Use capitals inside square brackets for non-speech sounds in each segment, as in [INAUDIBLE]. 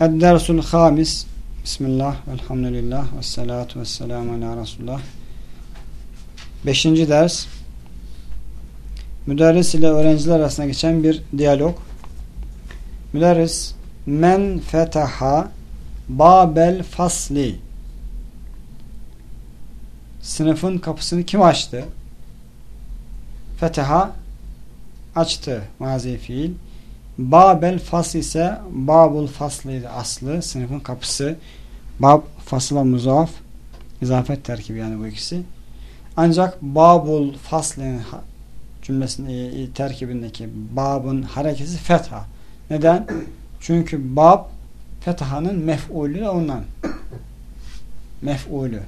Eddersul Hamis. Bismillah, Elhamdülillah ve salatu ve selamu ala Resulullah. Beşinci ders. Müderris ile öğrenciler arasında geçen bir diyalog. Müderris Men fetaha Babel fasli. Sınıfın kapısını kim açtı? Fetaha açtı mazi fiil Babel fasl ise Babul faslıydı aslı. Sınıfın kapısı. Bab fasla muzaf. İzafet terkibi yani bu ikisi. Ancak Babul faslın cümlesinin e, e, terkibindeki babın harekesi fetha. Neden? Çünkü bab fethanın mef'ulü ondan. Mef'ulü.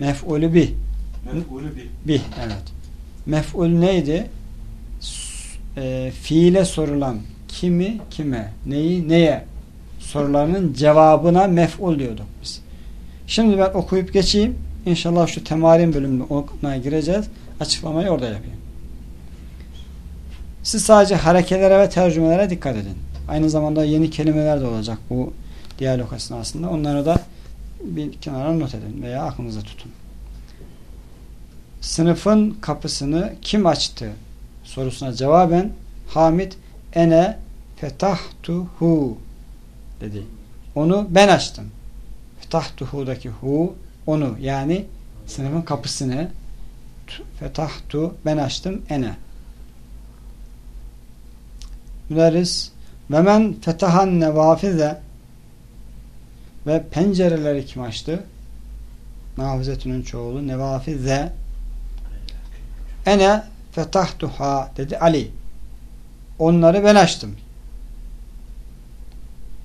Mef'ulü bi. Mef'ulü bi. Bi evet. Mef'ul neydi? E, fiile sorulan kimi kime, neyi neye sorularının cevabına mef'ul diyorduk biz. Şimdi ben okuyup geçeyim. İnşallah şu temarin bölümüne gireceğiz. Açıklamayı orada yapayım. Siz sadece harekelere ve tercümelere dikkat edin. Aynı zamanda yeni kelimeler de olacak bu diyalog esnasında. Onları da bir kenara not edin veya aklınıza tutun. Sınıfın kapısını kim açtı sorusuna cevaben Hamid ene fetahtuhu dedi. Onu ben açtım. Fetahtuhu'daki hu onu yani sınıfın kapısını fetahtu ben açtım ene. Müderris ve men fetahan nevafize ve pencereleri kim açtı? Nafizetünün çoğulu nevafize ene fetahtuha dedi Ali. Onları ben açtım.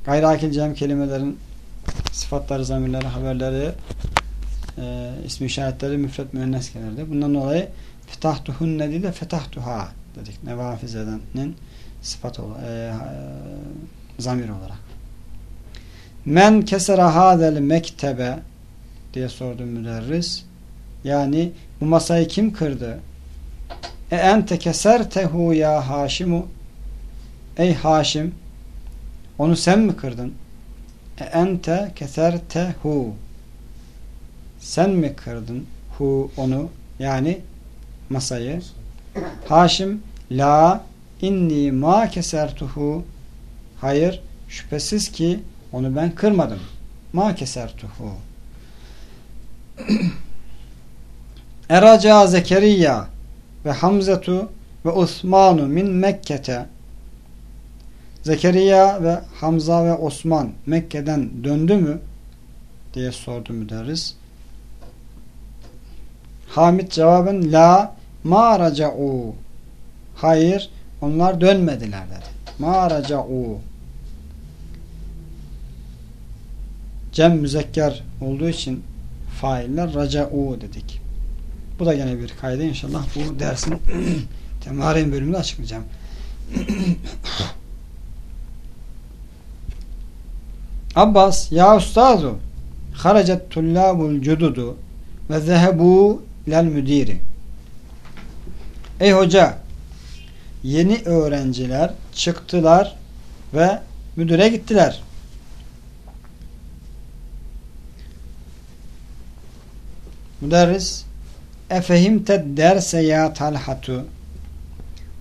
Gayri cem kelimelerin sıfatları, zamirleri, haberleri, e, ismi işaretleri müfret müennes gelirdi. Bundan dolayı fetahtuhunne değil de fetahtuha dedik. Nevafize'nin sıfat olarak, e, e, zamir olarak. Men kesera hadel mektebe diye sordu müderris. Yani bu masayı kim kırdı? E ente kesertehu ya Haşimu. Ey Haşim onu sen mi kırdın? E ente kesertehu sen mi kırdın hu onu? Yani masayı. Haşim la inni ma kesertuhu. Hayır şüphesiz ki onu ben kırmadım. Ma kesertuhu. [CLEARS THROAT] Eraca Zekeriya ve Hamzetu ve Osmanu min Mekke'te Zekeriya ve Hamza ve Osman Mekke'den döndü mü? diye sordu müderris. Hamid cevaben la ma raca'u hayır onlar dönmediler dedi. Ma raca'u cem müzekker olduğu için failler raca'u dedik. Bu da gene bir kaydı inşallah bu dersin [CLEARS THROAT] temarin bölümünde açıklayacağım. [CLEARS THROAT] Abbas ya ustazu haracet tullabul cududu ve zehebu lel müdiri Ey hoca yeni öğrenciler çıktılar ve müdüre gittiler. Müderris Efehimte derse ya talhatu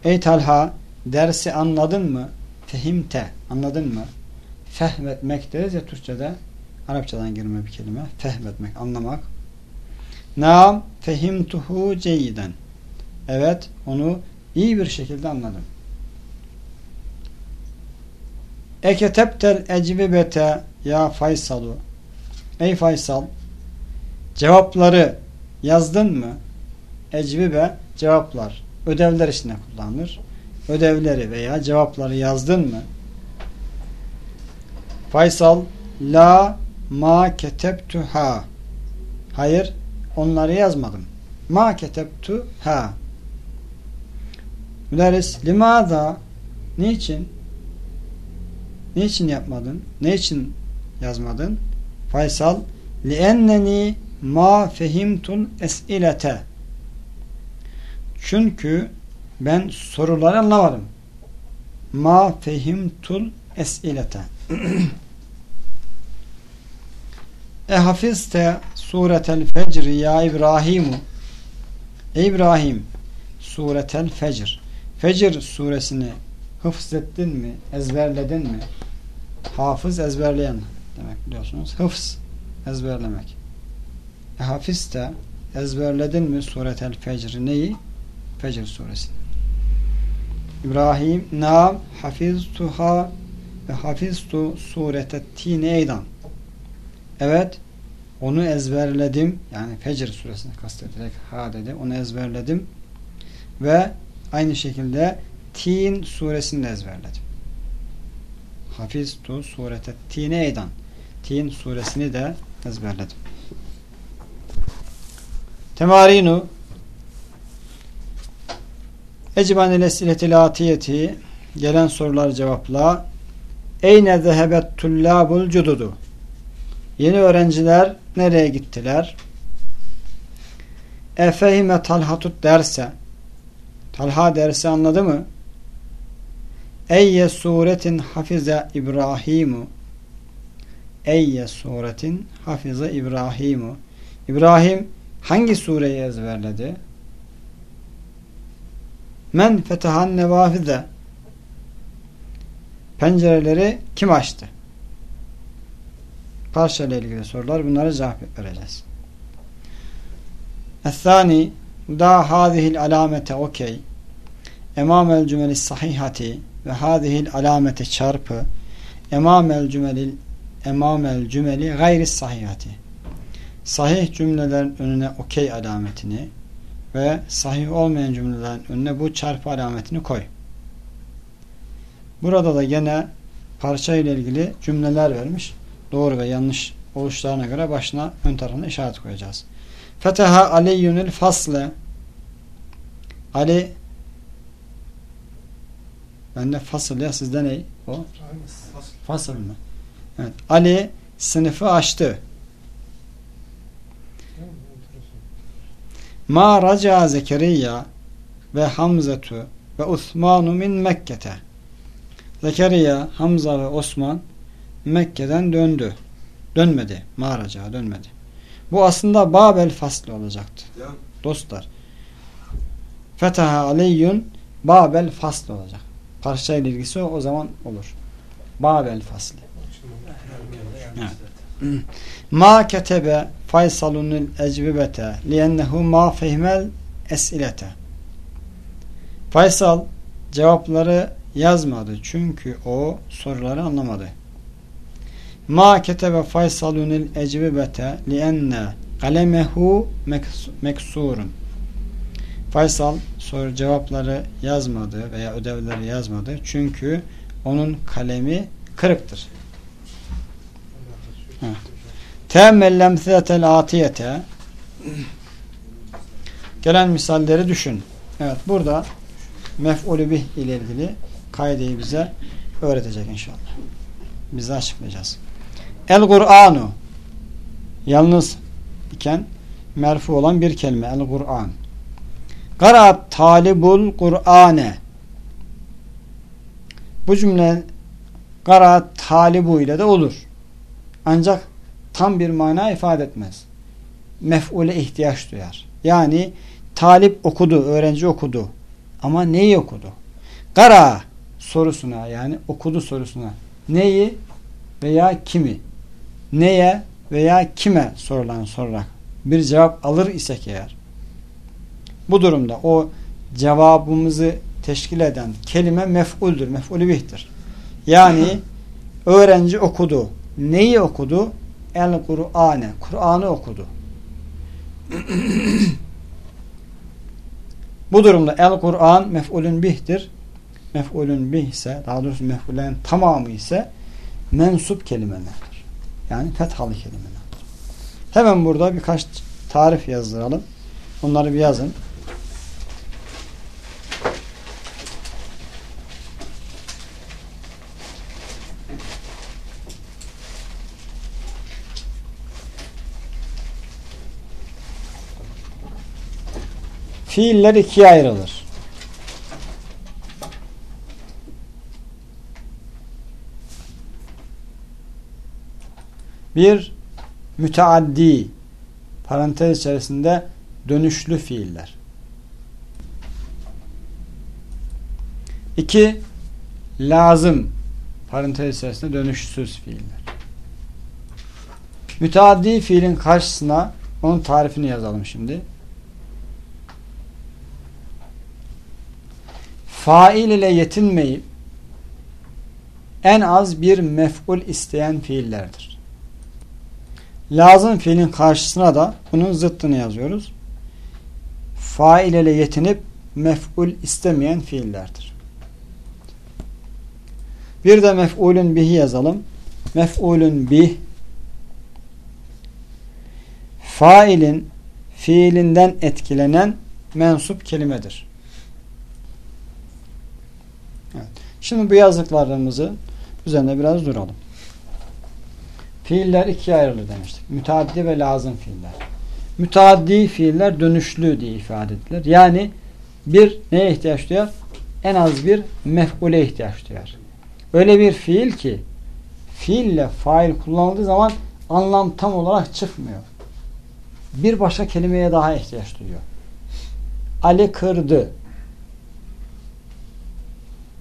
Ey Talha dersi anladın mı? Fehimte anladın mı? Fehmetmek deriz ya Türkçe'de Arapçadan girme bir kelime. Fehmetmek, anlamak. Naam fehimtuhu ceyiden. Evet, onu iyi bir şekilde anladım. Eketeptel ecvibete ya Faysalu. Ey Faysal, cevapları yazdın mı? Ecvibe cevaplar. Ödevler içinde kullanılır. Ödevleri veya cevapları yazdın mı? Faysal la ma ketebtuha Hayır onları yazmadım. Ma ketebtuha Müderris limada niçin niçin yapmadın? Ne için yazmadın? Faysal lienneni ma fehimtul es'ilete çünkü ben soruları anlamadım. ma fehimtul esilete [CLEARS THROAT] E hafizte suretel fecri ya İbrahimu Ey İbrahim suretel fecr Fecr suresini hıfzettin mi? Ezberledin mi? Hafız ezberleyen demek biliyorsunuz. Hıfz ezberlemek. E hafizte ezberledin mi suretel fecr neyi? Fecr suresi. İbrahim nam hafiztuha ve hafiztu surete tine eydan. Evet onu ezberledim. Yani Fecr suresini kastederek ha dedi. Onu ezberledim. Ve aynı şekilde Tin suresini de ezberledim. Hafiztu surete tine eydan. Tin suresini de ezberledim. Temarinu. Eciban ile siletil atiyeti gelen sorular cevapla. Eyne zehebet tullabul cududu. Yeni öğrenciler nereye gittiler? Efehime talhatut derse. Talha dersi anladı mı? Eyye suretin hafize İbrahimu. Eyye suretin hafize İbrahimu. İbrahim hangi sureyi ezberledi? Men fetehan nevafize Pencereleri kim açtı? Parça ile ilgili sorular. Bunlara cevap vereceğiz. Es-sani da hadihil alamete okey emamel cümeli sahihati ve hadihil alamete çarpı emamel cümelil emamel cümeli gayri sahihati sahih cümlelerin önüne okey alametini ve sahih olmayan cümlelerin önüne bu çarpı alametini koy. Burada da gene parça ile ilgili cümleler vermiş. Doğru ve yanlış oluşlarına göre başına ön tarafına işaret koyacağız. Feteha aliyyunil fasle Ali bende fasıl ya sizde ne? O? Fasıl mı? Evet. Ali sınıfı açtı. Ma raca Zekeriya ve Hamzetu ve Osmanu min Mekke'te. Zekeriya, Hamza ve Osman Mekke'den döndü. Dönmedi. Ma raca dönmedi. Bu aslında Babel faslı olacaktı. Dostlar. Fetaha Aliyyun Babel faslı olacak. Parçayla ilgisi o, o zaman olur. Babel faslı. Evet. Ma ketebe Faysalunul ecvibete liyennehu ma fehmel esilete. Faysal cevapları yazmadı çünkü o soruları anlamadı. Ma ketebe Faysalunul ecvibete lienne kalemehu meksurun. Faysal soru cevapları yazmadı veya ödevleri yazmadı çünkü onun kalemi kırıktır. Evet. Teemmellem zetel atiyete gelen misalleri düşün. Evet burada mef'ulü bih ile ilgili kaideyi bize öğretecek inşallah. Bize açıklayacağız. El Kur'anu yalnız iken merfu olan bir kelime. El Kur'an. Karaat talibul Kur'ane bu cümle karaat talibu ile de olur. Ancak tam bir mana ifade etmez. Mef'ule ihtiyaç duyar. Yani talip okudu, öğrenci okudu. Ama neyi okudu? Kara sorusuna yani okudu sorusuna neyi veya kimi neye veya kime sorulan sorarak bir cevap alır isek eğer bu durumda o cevabımızı teşkil eden kelime mef'uldür, mef'ulü bihtir. Yani [LAUGHS] öğrenci okudu. Neyi okudu? El Kur'ane. Kur'an'ı okudu. [CLEARS THROAT] Bu durumda el Kur'an mef'ulün bihtir. Mef'ulün bih ise daha doğrusu mef'ulen tamamı ise mensup kelimelerdir. Yani fethalı kelimelerdir. Hemen burada birkaç tarif yazdıralım. Onları bir yazın. fiiller ikiye ayrılır. Bir müteaddi parantez içerisinde dönüşlü fiiller. İki lazım parantez içerisinde dönüşsüz fiiller. Müteaddi fiilin karşısına onun tarifini yazalım şimdi. Fail ile yetinmeyip en az bir mef'ul isteyen fiillerdir. Lazım fiilin karşısına da bunun zıttını yazıyoruz. Fail ile yetinip mef'ul istemeyen fiillerdir. Bir de mef'ulün bihi yazalım. Mef'ulün bih failin fiilinden etkilenen mensup kelimedir. Evet. Şimdi bu yazdıklarımızı üzerine biraz duralım. Fiiller ikiye ayrılır demiştik. Müteaddi ve lazım fiiller. Müteaddi fiiller dönüşlü diye ifade edilir. Yani bir neye ihtiyaç duyar? En az bir mef'ule ihtiyaç duyar. Öyle bir fiil ki fiille fail kullanıldığı zaman anlam tam olarak çıkmıyor. Bir başka kelimeye daha ihtiyaç duyuyor. Ali kırdı.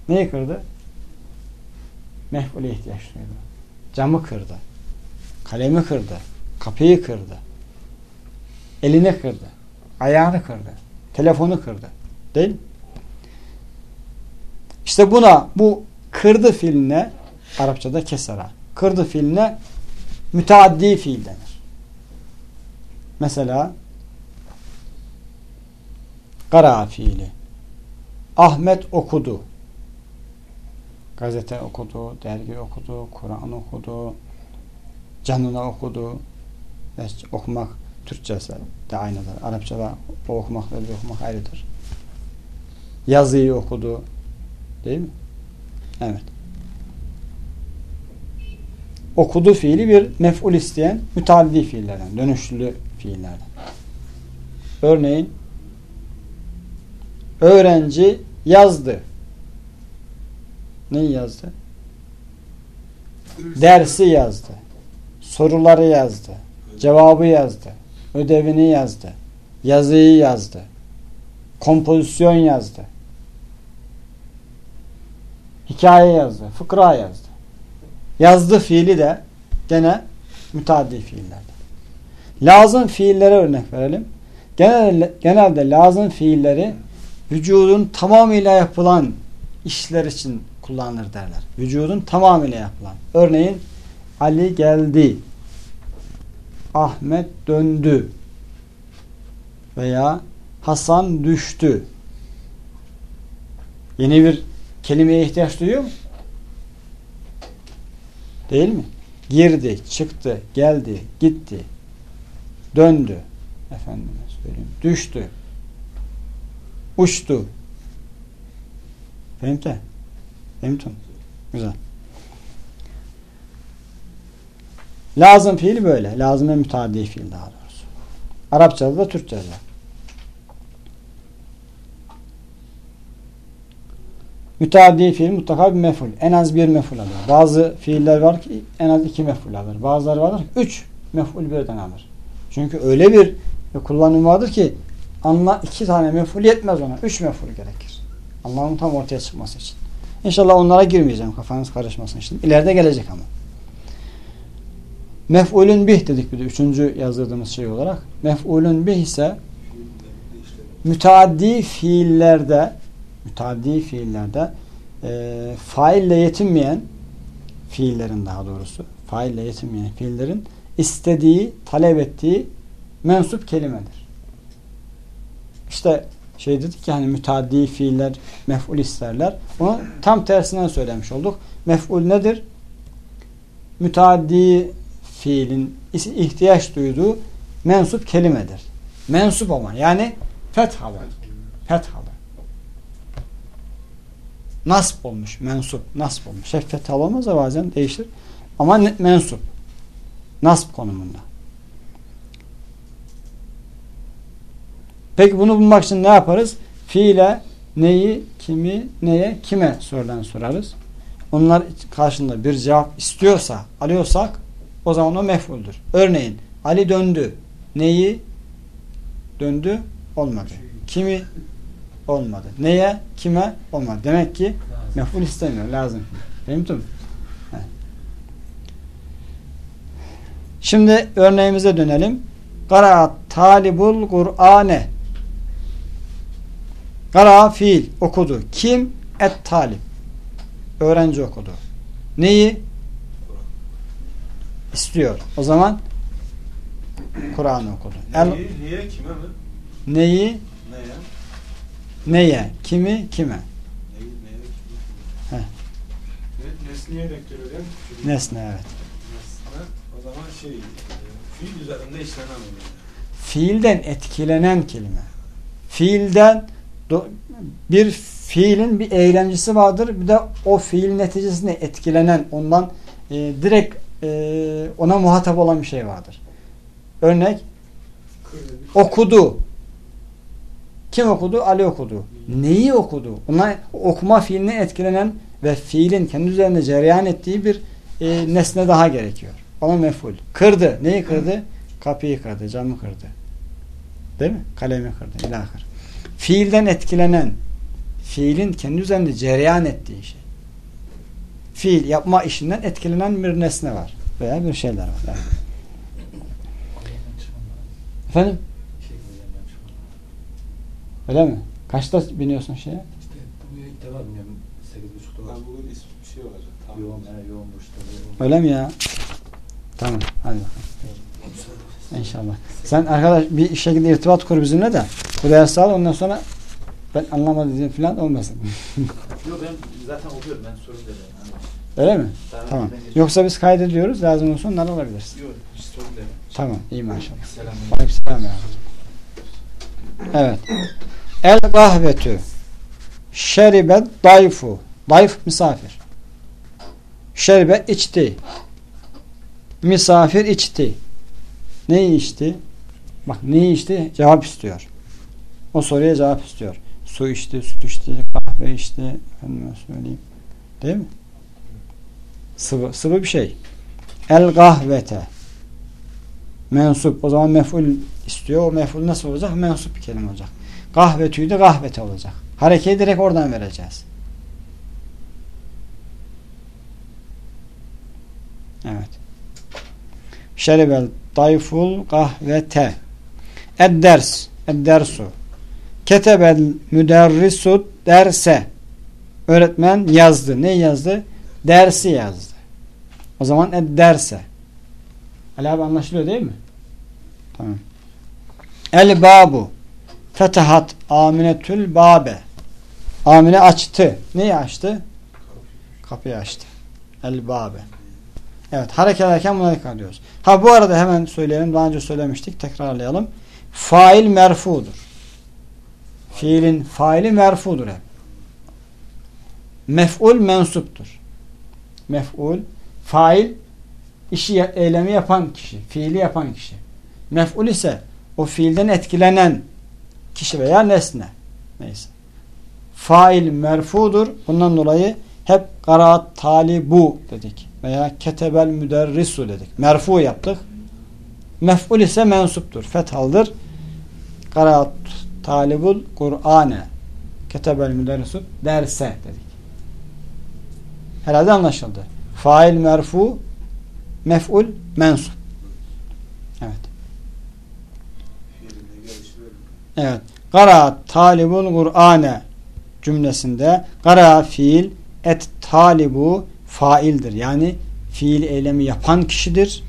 Neyi kırdı? Mef'ule ihtiyaç duydu. Camı kırdı. Kalemi kırdı. Kapıyı kırdı. Elini kırdı. Ayağını kırdı. Telefonu kırdı. Değil mi? İşte buna bu kırdı fiiline Arapçada kesara. Kırdı fiiline müteaddi fiil denir. Mesela kara fiili. Ahmet okudu. Gazete okudu, dergi okudu, Kur'an okudu, canına okudu. İşte okumak Türkçesi de aynıdır. Arapçada o okumakla bir okumak ayrıdır. Yazıyı okudu. Değil mi? Evet. Okudu fiili bir mef'ul isteyen müteaddi fiillerden, dönüşlü fiillerden. Örneğin öğrenci yazdı. Neyi yazdı? Dersi yazdı. Soruları yazdı. Cevabı yazdı. Ödevini yazdı. Yazıyı yazdı. Kompozisyon yazdı. Hikaye yazdı. Fıkra yazdı. Yazdı fiili de gene müteaddi fiillerde. Lazım fiillere örnek verelim. Genelde, genelde lazım fiilleri vücudun tamamıyla yapılan işler için kullanılır derler. Vücudun tamamıyla yapılan. Örneğin Ali geldi. Ahmet döndü. Veya Hasan düştü. Yeni bir kelimeye ihtiyaç duyuyor mu? Değil mi? Girdi, çıktı, geldi, gitti, döndü. Efendime söyleyeyim. Düştü. Uçtu. Fehmte? Fehmtum. Güzel. Lazım fiil böyle. Lazım ve müteaddi fiil daha doğrusu. Arapçada da Türkçede de. Müteaddi fiil mutlaka bir meful. En az bir meful alır. Bazı fiiller var ki en az iki meful alır. Bazıları vardır ki üç meful birden alır. Çünkü öyle bir kullanım vardır ki anla iki tane meful yetmez ona. Üç meful gerekir. Anlamın tam ortaya çıkması için. İnşallah onlara girmeyeceğim. Kafanız karışmasın için. İleride gelecek ama. Mef'ulün bih dedik bir de üçüncü yazdırdığımız şey olarak. Mef'ulün bih ise müteaddi fiillerde müteaddi fiillerde e, faille yetinmeyen fiillerin daha doğrusu faille yetinmeyen fiillerin istediği, talep ettiği mensup kelimedir. İşte şey dedik ki hani müteaddi fiiller mef'ul isterler. Onu tam tersinden söylemiş olduk. Mef'ul nedir? Müteaddi fiilin ihtiyaç duyduğu mensup kelimedir. Mensup ama yani fethalı. Fethalı. Nasp olmuş. Mensup. Nasp olmuş. Hep fethalı olmaz da bazen değişir. Ama mensup. Nasp konumunda. Peki bunu bulmak için ne yaparız? Fiile neyi, kimi, neye, kime sorularını sorarız. Onlar karşında bir cevap istiyorsa, alıyorsak O zaman o mef'uldür. Örneğin Ali döndü. Neyi? Döndü. Olmadı. Kimi? Olmadı. Neye? Kime? Olmadı. Demek ki mef'ul istemiyor. Lazım. Değil mi? Şimdi örneğimize dönelim. Kara talibul Kur'ane. Kara fiil okudu. Kim? Et talip. Öğrenci okudu. Neyi? İstiyor. O zaman Kur'an okudu. El, Neyi, niye, kime mi? neyi? Neye? Neye? Kimi? Kime? Neyi, neye, Heh. kime? Ne, nesneye denk geliyor değil mi? Nesne evet. Nesne, o zaman şey, e, fiil üzerinde işlenen oluyor. Fiilden etkilenen kelime. Fiilden bir fiilin bir eylemcisi vardır. Bir de o fiil neticesinde etkilenen, ondan e, direkt e, ona muhatap olan bir şey vardır. Örnek okudu. Kim okudu? Ali okudu. Neyi okudu? Ona okuma fiiline etkilenen ve fiilin kendi üzerinde cereyan ettiği bir e, nesne daha gerekiyor. Ona meful. Kırdı. Neyi kırdı? Kapıyı kırdı, camı kırdı. Değil mi? Kalemi kırdı. İlahir. Fiilden etkilenen, fiilin kendi üzerinde cereyan ettiği şey. Fiil yapma işinden etkilenen bir nesne var. Veya bir şeyler var. Yani. Efendim? Öyle mi? Kaçta biniyorsun şeye? İşte bu ilk defa bilmiyorum. 8.30'da var. Ben bugün bir şey olacak. Tamam. Yoğun, da. yoğun. Öyle mi ya? Tamam. Hadi bakalım. İnşallah. Sen arkadaş bir şekilde irtibat kur bizimle de bu dersi al ondan sonra ben anlamadım falan olmasın. [LAUGHS] Yok ben zaten okuyorum. Ben sorun. Yani. Öyle mi? Daha Tamam. Yoksa biz kaydediyoruz. Lazım olsa onları alabilirsin. Yok sorun değil. Tamam. iyi maşallah. Selam. Aleykümselam ya. Evet. El kahvetü şeribet dayfu dayf misafir şeribe içti misafir içti neyi içti bak neyi içti cevap istiyor o soruya cevap istiyor su içti süt içti kahve içti efendime söyleyeyim değil mi sıvı sıvı bir şey el kahvete mensup. O zaman mef'ul istiyor. O mef'ul nasıl olacak? Mensup bir kelime olacak. Kahvetüyü de kahvete olacak. Harekeyi direkt oradan vereceğiz. Evet. Şeribel dayful kahvete Edders Eddersu Ketebel müderrisut derse Öğretmen yazdı. Ne yazdı? Dersi yazdı. O zaman edderse Ali abi anlaşılıyor değil mi? Tamam. El babu fetahat aminetül babe Amine açtı. Neyi açtı? Kapıyı açtı. El babe. Evet hareket ederken buna dikkat ediyoruz. Ha bu arada hemen söyleyelim. Daha önce söylemiştik. Tekrarlayalım. Fail merfudur. Fiilin faili merfudur hep. Mef'ul mensuptur. Mef'ul fail işi eylemi yapan kişi, fiili yapan kişi. Mef'ul ise o fiilden etkilenen kişi veya nesne. Neyse. Fail merfudur. Bundan dolayı hep karaat talibu dedik. Veya ketebel müderrisu dedik. Merfu yaptık. Mef'ul ise mensuptur. Fethaldır. Karaat talibul Kur'ane ketebel müderrisu derse dedik. Herhalde anlaşıldı. Fail merfu mef'ul mensup. Evet. Evet. Kara talibul Kur'ane cümlesinde kara fiil et talibu faildir. Yani fiil eylemi yapan kişidir.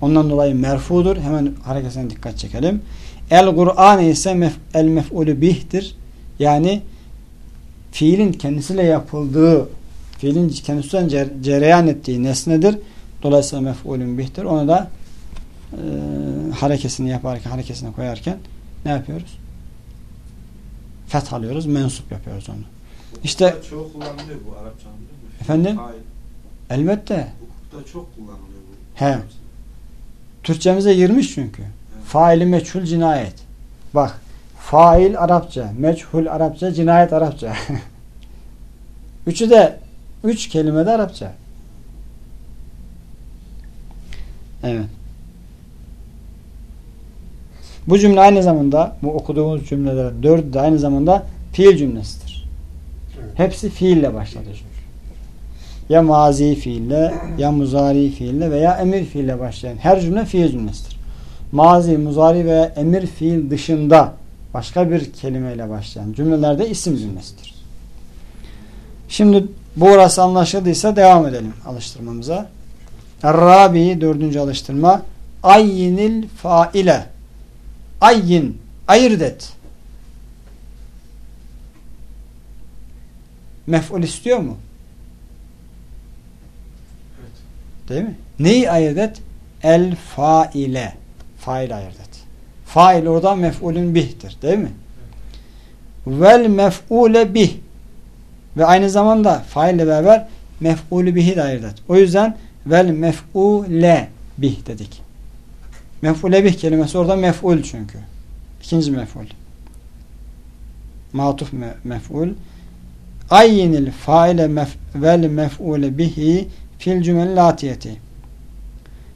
Ondan dolayı merfudur. Hemen hareketine dikkat çekelim. El Kur'an ise mef, el mef'ulü bih'tir. Yani fiilin kendisiyle yapıldığı fiilin kendisinden cer, cereyan ettiği nesnedir. Dolayısıyla mef'ulün bih'tir. Onu da e, harekesini yaparken, harekesini koyarken ne yapıyoruz? Feth alıyoruz, mensup yapıyoruz onu. İşte- çok kullanılıyor bu mi? Efendim? Fail. Elbette. Hukukta çok kullanılıyor bu. He. Türkçemize girmiş çünkü. Faili meçhul cinayet. Bak. Fail Arapça, meçhul Arapça, cinayet Arapça. [LAUGHS] Üçü de üç kelime de Arapça. Evet. Bu cümle aynı zamanda bu okuduğumuz cümlelerin dördü de aynı zamanda fiil cümlesidir. Evet. Hepsi fiille başladı çünkü. Ya mazi fiille, ya muzari fiille veya emir fiille başlayan her cümle fiil cümlesidir. Mazi, muzari ve emir fiil dışında başka bir kelimeyle başlayan cümlelerde isim cümlesidir. Şimdi burası anlaşıldıysa devam edelim alıştırmamıza. Rabi dördüncü alıştırma. Ayyinil faile. Ayyin. Ayırt et. Mef'ul istiyor mu? Evet. Değil mi? Neyi ayırt et? El faile. Fail ayırt et. Fail oradan mef'ulün bih'tir. Değil mi? Vel mef'ule bih. Ve aynı zamanda faille beraber mef'ulü bihi de ayırt et. O yüzden vel mef'ule bih dedik. Mef'ule bih kelimesi orada mef'ul çünkü. İkinci mef'ul. Matuf me mef'ul. Ayyinil faile mef vel mef'ule bihi fil cümle latiyeti.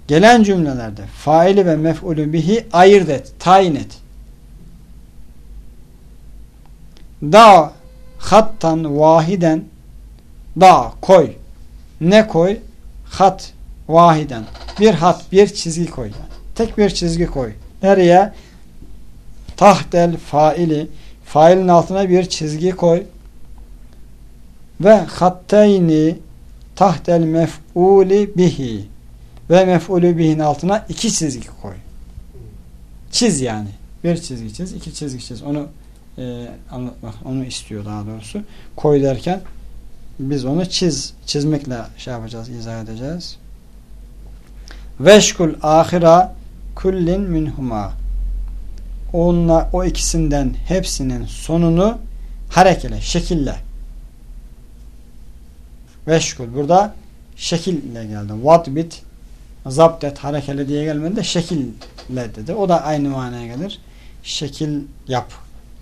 Gelen cümlelerde faili ve mef'ulü bihi ayırt et, tayin et. Da hattan vahiden da koy. Ne koy? Hat vahiden. Bir hat, bir çizgi koy. Tek bir çizgi koy. Nereye? Tahtel faili. Failin altına bir çizgi koy. Ve hatteyni tahtel mef'uli bihi. Ve mef'ulü bihin altına iki çizgi koy. Çiz yani. Bir çizgi çiz, iki çizgi çiz. Onu e, anlatmak, onu istiyor daha doğrusu. Koy derken biz onu çiz, çizmekle şey yapacağız, izah edeceğiz. Veşkul ahira kullin minhuma. Onunla, o ikisinden hepsinin sonunu harekele, şekille. Veşkul. Burada şekille geldi. Vatbit zapt et, harekele diye gelmedi de şekille dedi. O da aynı manaya gelir. Şekil yap.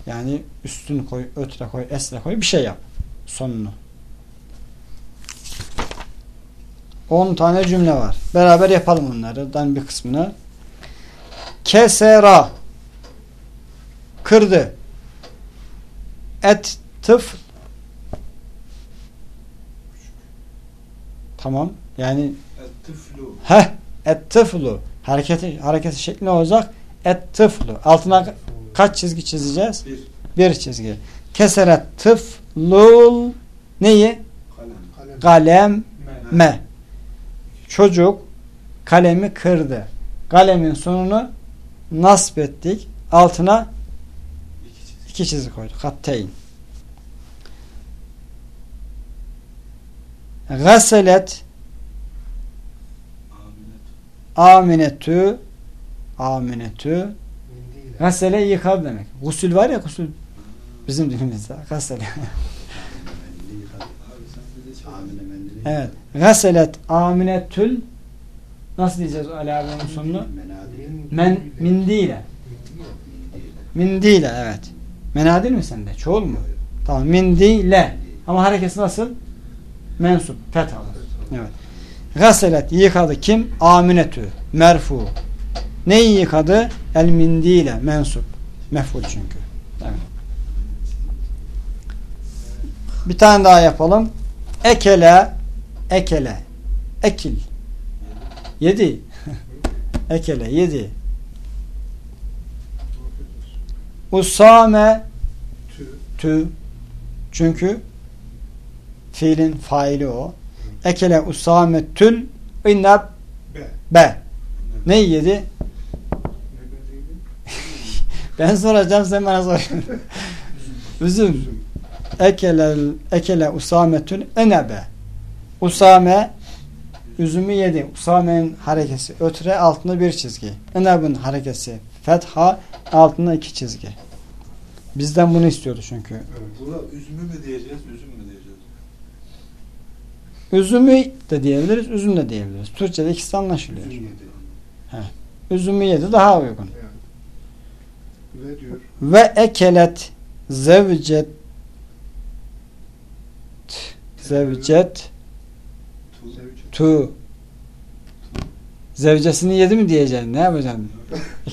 Yani üstün koy, ötre koy, esre koy bir şey yap. Sonunu. 10 tane cümle var. Beraber yapalım onlardan bir kısmını. Kesera kırdı. Et tıf Tamam. Yani Et-tıflu. heh et tıflu hareketi hareketi şekli ne olacak? Et tıflu. Altına kaç çizgi çizeceğiz? Bir. Bir çizgi. Keseret tıflul neyi? Kalem. Kalem. Kalem Me. me. Çocuk kalemi kırdı. Kalemin sonunu nasp ettik. Altına İki çizgi. iki çizgi koyduk. Hatteyn. Gaselet Aminet. aminetü aminetü. Gasele yıkar demek. Gusül var ya gusül. Bizim dilimizde. Gasele. Evet. Gaselet aminetül nasıl diyeceğiz Ali abinin sonunu? Men, mindiyle. Mindiyle evet. Menadil mi sende? Çoğul mu? Tamam. Mindiyle. Ama hareketi nasıl? Mensup. Fethalı. Evet. Gaselet yıkadı kim? Aminetü. Merfu. Neyi yıkadı? El mindiyle. Mensup. Mef'ul çünkü. Evet. Bir tane daha yapalım. Ekele. Ekele. Ekil. Yedi. [LAUGHS] Ekele. Yedi. Usame Tü. çünkü fiilin faili o. Ekele usame tül innab Be. Ne yedi? [LAUGHS] Ben soracağım sen bana sor. [LAUGHS] Üzüm. Ekele ekele usame tül enebe. Usame üzümü yedi. Usame'nin harekesi ötre altında bir çizgi. Eneb'in harekesi fetha altında iki çizgi. Bizden bunu istiyordu çünkü. Evet. Buna üzümü mü diyeceğiz, üzüm mü diyeceğiz? Üzümü de diyebiliriz, üzüm de diyebiliriz. Türkçe'de ikisi anlaşılıyor. Üzüm yedi. Üzümü yedi daha uygun. Evet. Ve diyor. Ve ekelet zevcet zevcet Tu. Zevcesini yedi mi diyeceksin? Ne yapacaksın?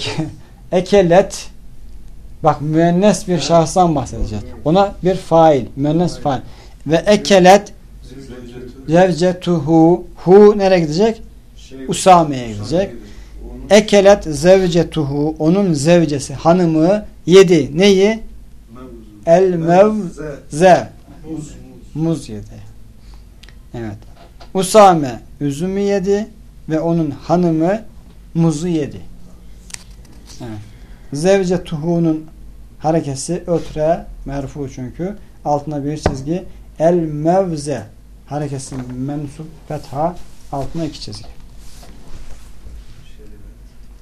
[LAUGHS] Ekelet bak müennes bir şahstan bahsedeceğiz. Ona bir fail, müennes fail. Ve ekelet zevcetuhu hu nereye gidecek? Şey, Usame'ye gidecek. Onun Ekelet zevcetuhu onun zevcesi hanımı yedi. Neyi? El mevze. Mevze. Muz. Muz yedi. Evet. Usame üzümü yedi ve onun hanımı muzu yedi. Evet. Zevce tuhu'nun harekesi ötre merfu çünkü altına bir çizgi el mevze harekesi mensup fetha altına iki çizgi.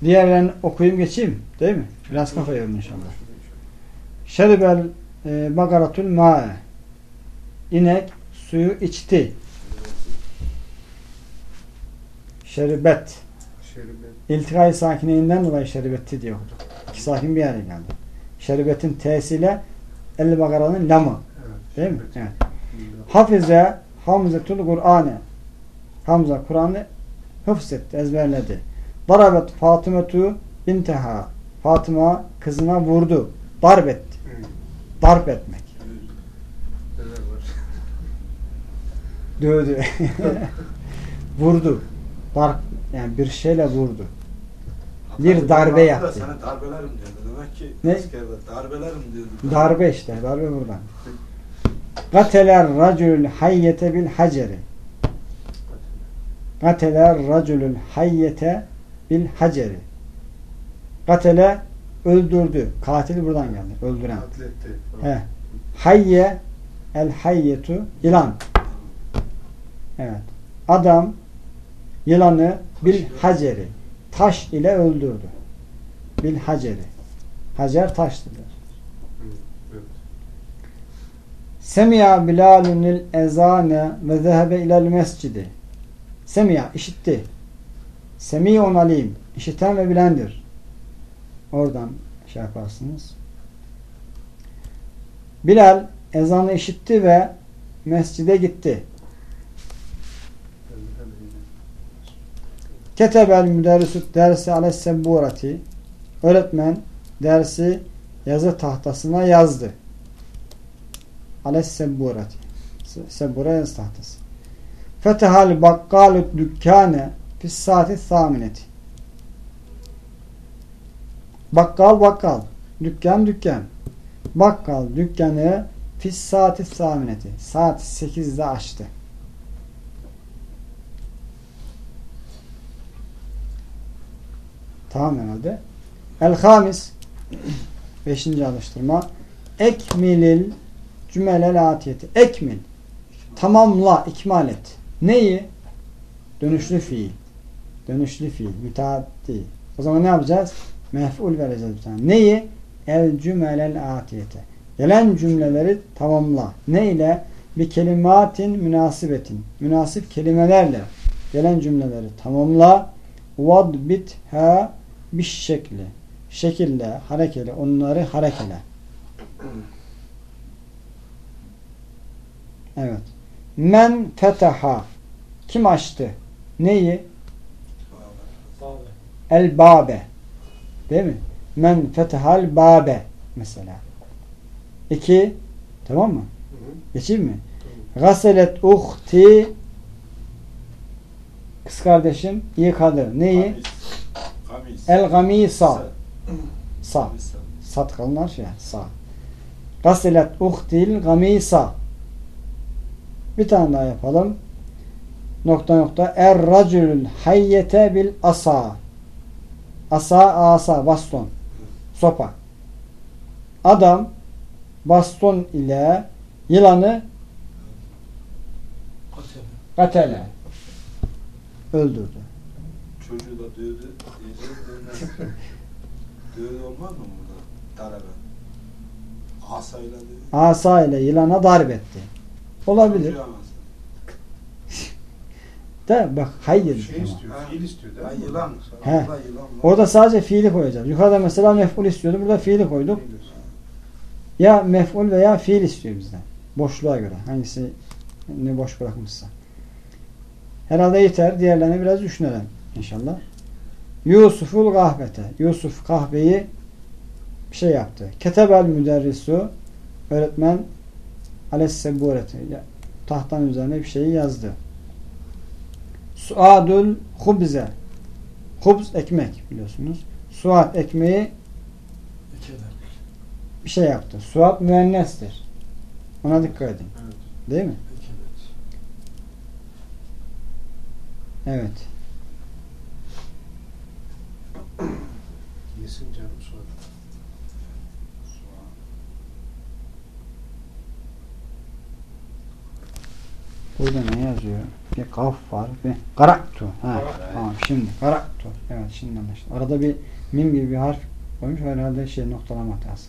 Diğerlerini okuyayım geçeyim değil mi? Biraz kafa yorun inşallah. Şeribel e, bagaratul ma'e İnek suyu içti. Şeribet. İltikai sakineyinden dolayı şeribetti diye okuduk. İki sakin bir araya geldi. Şeribetin t'siyle el bakaranın lamı. Evet. Değil mi? Evet. Hafize Hamzetul Kur'an'ı Hamza Kur'an'ı hıfzetti, ezberledi. Darabet Fatımetu binteha Fatıma kızına vurdu. Darp etti. Darp etmek. Dövdü. [LAUGHS] vurdu. Darp yani bir şeyle vurdu. Bir darbe yaptı. Sana darbelerim diyordu. Demek ki Ne? askerde darbelerim diyordu. Darbe işte. Darbe buradan. Gateler racülül hayyete bil haceri. Gateler racülül hayyete bil haceri. Gatele öldürdü. Katil buradan geldi. Öldüren. He. Hayye el hayyetu yılan. Evet. Adam yılanı bil haceri taş ile öldürdü. Bil haceri. Hacer taştır. Hı. Evet. Semiya Bilalunil ezane ve zehebe ilel mescidi. Semiya işitti. Semiyon alim. işiten ve bilendir. Oradan şey yaparsınız. Bilal ezanı işitti ve mescide gitti. Ketebel müderrisut dersi ale sebburati. Öğretmen dersi yazı tahtasına yazdı. Ale sebburati. Se- Sebbura yazı tahtası. Fetehal bakkalut dükkane fis saati samineti. Bakkal bakkal. Dükkan dükkan. Bakkal dükkanı fis saati samineti. Saat 8'de açtı. Tamam herhalde. El hamis beşinci alıştırma ekmilil cümelel atiyeti. Ekmil. Tamamla, ikmal et. Neyi? Dönüşlü fiil. Dönüşlü fiil. Müteaddi. O zaman ne yapacağız? Mef'ul vereceğiz bir tane. Neyi? El cümelel atiyete. Gelen cümleleri tamamla. Ne ile? Bir kelimatin münasibetin. Münasip kelimelerle gelen cümleleri tamamla. Vadbit ha bir şekli. Şekille, harekeli. Onları harekele. Evet. Men fetaha. Kim açtı? Neyi? El babe. Değil mi? Men fetehal babe. Mesela. İki. Tamam mı? Geçeyim mi? Gaselet uhti kız kardeşim yıkadı. Neyi? El gamisa. Sa. Kamis. Sat kalınlar şey. Sa. Gaselet uhtil gamisa. Bir tane daha yapalım. Nokta nokta. Er racülül hayyete bil asa. Asa asa baston. Sopa. Adam baston ile yılanı katele öldürdü. Çocuğu da dövdü. Dövdü olmaz mı burada? Darbe. Asayla dövdü. Asa ile yılana darp etti. Olabilir. Anasını. De bak hayır. Şey ama. istiyor, fiil istiyor değil mi? yılan. He. Yılan. Orada sadece fiili koyacağız. Yukarıda mesela mef'ul istiyordu. Burada fiili koyduk. Ya mef'ul veya fiil istiyor bizden. Boşluğa göre. Hangisi ne boş bırakmışsa. Herhalde yeter. Diğerlerini biraz düşünelim inşallah. Yusuful kahvete. Yusuf kahveyi bir şey yaptı. Ketebel müderrisu öğretmen alessebureti tahtanın üzerine bir şeyi yazdı. Suadul hubze hubz ekmek biliyorsunuz. Suat ekmeği bir şey yaptı. Suat müennestir. Ona dikkat edin. Evet. Değil mi? İkiler. Evet. Burada ne yazıyor? Bir kaf var. Bir karaktu. Ha, Karaktu. tamam şimdi. Karaktu. Evet şimdi anlaşıldı. Arada bir mim gibi bir harf koymuş. Herhalde şey noktalama hatası.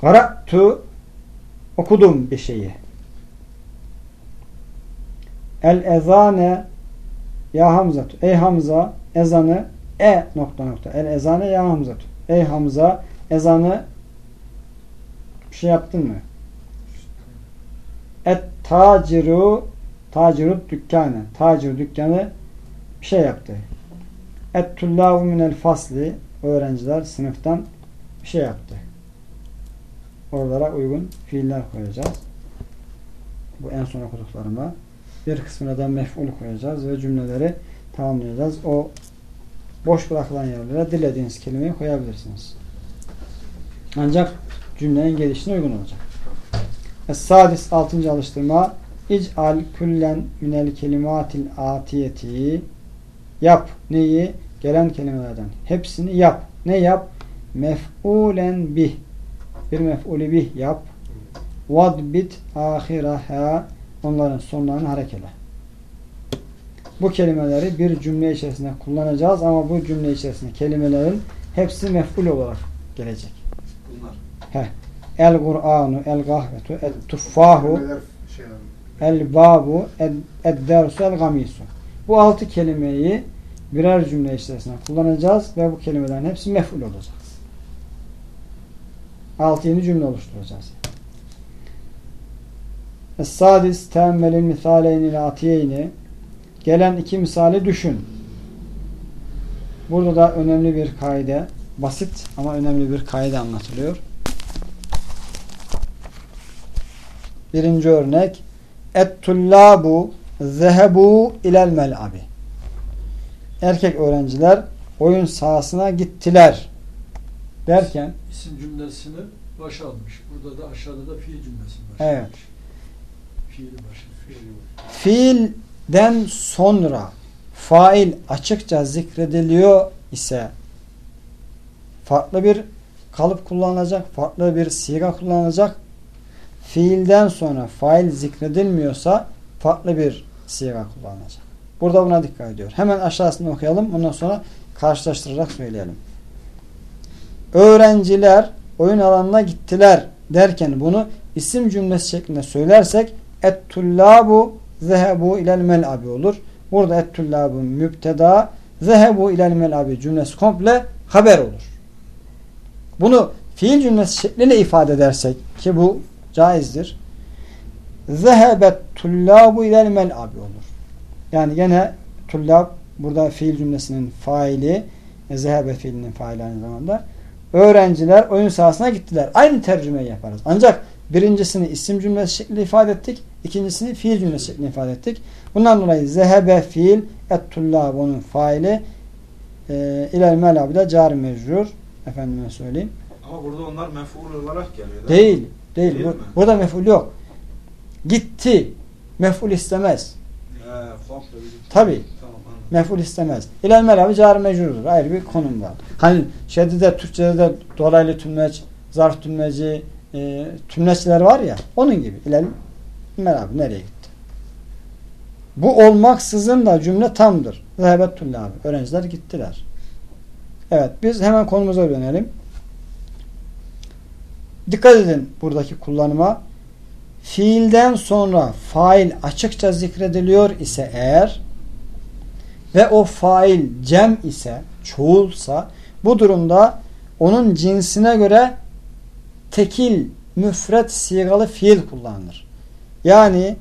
Karaktu okudum bir şeyi. El ezane ya Hamzatu. Ey Hamza ezanı e nokta nokta. El ezane ya Hamzatu. Ey Hamza ezanı şey yaptın mı? Et taciru taciru dükkanı. Tacir dükkanı bir şey yaptı. Et tullavu minel fasli öğrenciler sınıftan bir şey yaptı. Oralara uygun fiiller koyacağız. Bu en son okuduklarıma. Bir kısmına da mef'ul koyacağız ve cümleleri tamamlayacağız. O boş bırakılan yerlere dilediğiniz kelimeyi koyabilirsiniz. Ancak cümlenin gelişine uygun olacak. Es-sadis 6. alıştırma İc'al küllen minel kelimatil atiyeti Yap. Neyi? Gelen kelimelerden. Hepsini yap. Ne yap? Mef'ulen bih. Bir mef'ulü bih yap. Vadbit ahiraha Onların sonlarını harekele. Bu kelimeleri bir cümle içerisinde kullanacağız ama bu cümle içerisinde kelimelerin hepsi mef'ul olarak gelecek. Bunlar. El Kur'anu, el gahvetu, el tuffahu, el babu, el dersu, el gamisu. Bu altı kelimeyi birer cümle içerisinde kullanacağız ve bu kelimelerin hepsi mef'ul olacak. Altı yeni cümle oluşturacağız. Es-sadis teammelin misaleyni ile gelen iki misali düşün. Burada da önemli bir kaide, basit ama önemli bir kaide anlatılıyor. Birinci örnek Et-tullabu zehebu ilel mel'abi Erkek öğrenciler oyun sahasına gittiler derken İsim cümlesini başa almış. Burada da aşağıda da fiil cümlesini başa Evet. almış. Fiili fiilden sonra fail açıkça zikrediliyor ise farklı bir kalıp kullanılacak, farklı bir siga kullanılacak. Fiilden sonra fail zikredilmiyorsa farklı bir siga kullanılacak. Burada buna dikkat ediyor. Hemen aşağısını okuyalım. Ondan sonra karşılaştırarak söyleyelim. Öğrenciler oyun alanına gittiler derken bunu isim cümlesi şeklinde söylersek et-tullabu zehebu ilel mel'abi olur. Burada et-tullabu mübteda zehebu ilel mel'abi cümlesi komple haber olur. Bunu fiil cümlesi şekliyle ifade edersek ki bu caizdir. Zehebet tullabu ilel mel'abi olur. Yani gene tullab burada fiil cümlesinin faili e, zehebe fiilinin faili aynı zamanda. Öğrenciler oyun sahasına gittiler. Aynı tercümeyi yaparız. Ancak birincisini isim cümlesi şeklinde ifade ettik. ikincisini fiil cümlesi şeklinde ifade ettik. Bundan dolayı zehebe fiil et tullab onun faili e, ilel mel'abi de cari mecrur. Efendime söyleyeyim. Ama burada onlar mef'ul olarak geliyor. Değil. Değil. Değil Bu- mi? burada mef'ul yok. Gitti. Mef'ul istemez. Bir- Tabii. Tamam. Mef'ul istemez. İlel melabi cari mecrudur. Ayrı bir konum var. Hani şeyde de Türkçe'de de dolaylı tümleç, zarf tümleci, e, tümleçler var ya onun gibi. İlel melabi nereye gitti? Bu olmaksızın da cümle tamdır. Zehebet tullabi. Öğrenciler gittiler. Evet biz hemen konumuza dönelim. Dikkat edin buradaki kullanıma. Fiilden sonra fail açıkça zikrediliyor ise eğer ve o fail cem ise çoğulsa bu durumda onun cinsine göre tekil müfret sigalı fiil kullanılır. Yani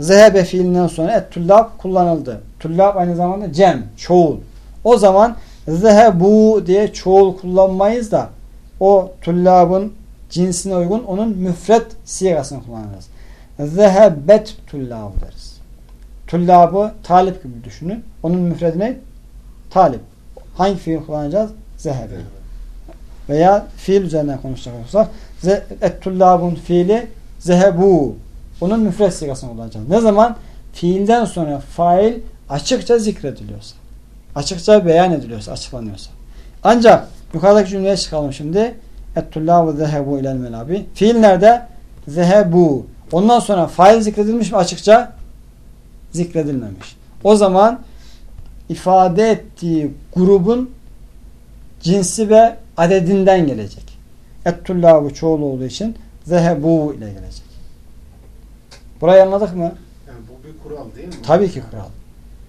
zehebe fiilinden sonra et tullab kullanıldı. Tullab aynı zamanda cem, çoğul. O zaman zehebu diye çoğul kullanmayız da o tullabın cinsine uygun onun müfret sigasını kullanırız. Zehebet tullabı deriz. Tullabı talip gibi düşünün. Onun müfredi ne? Talip. Hangi fiil kullanacağız? Zehebe. Veya fiil üzerinden konuşacak olursak et-tullabun fiili zehebu. Onun müfret sigasını kullanacağız. Ne zaman? Fiilden sonra fail açıkça zikrediliyorsa. Açıkça beyan ediliyorsa, açıklanıyorsa. Ancak yukarıdaki cümleye çıkalım şimdi. Et-tullabu zehebu ilel melabi. Fiil nerede? Zehebu. Ondan sonra fail zikredilmiş mi açıkça? Zikredilmemiş. O zaman ifade ettiği grubun cinsi ve adedinden gelecek. Et-tullabu çoğul olduğu için zehebu ile gelecek. Burayı anladık mı? Yani bu bir kural değil mi? Tabii ki kural.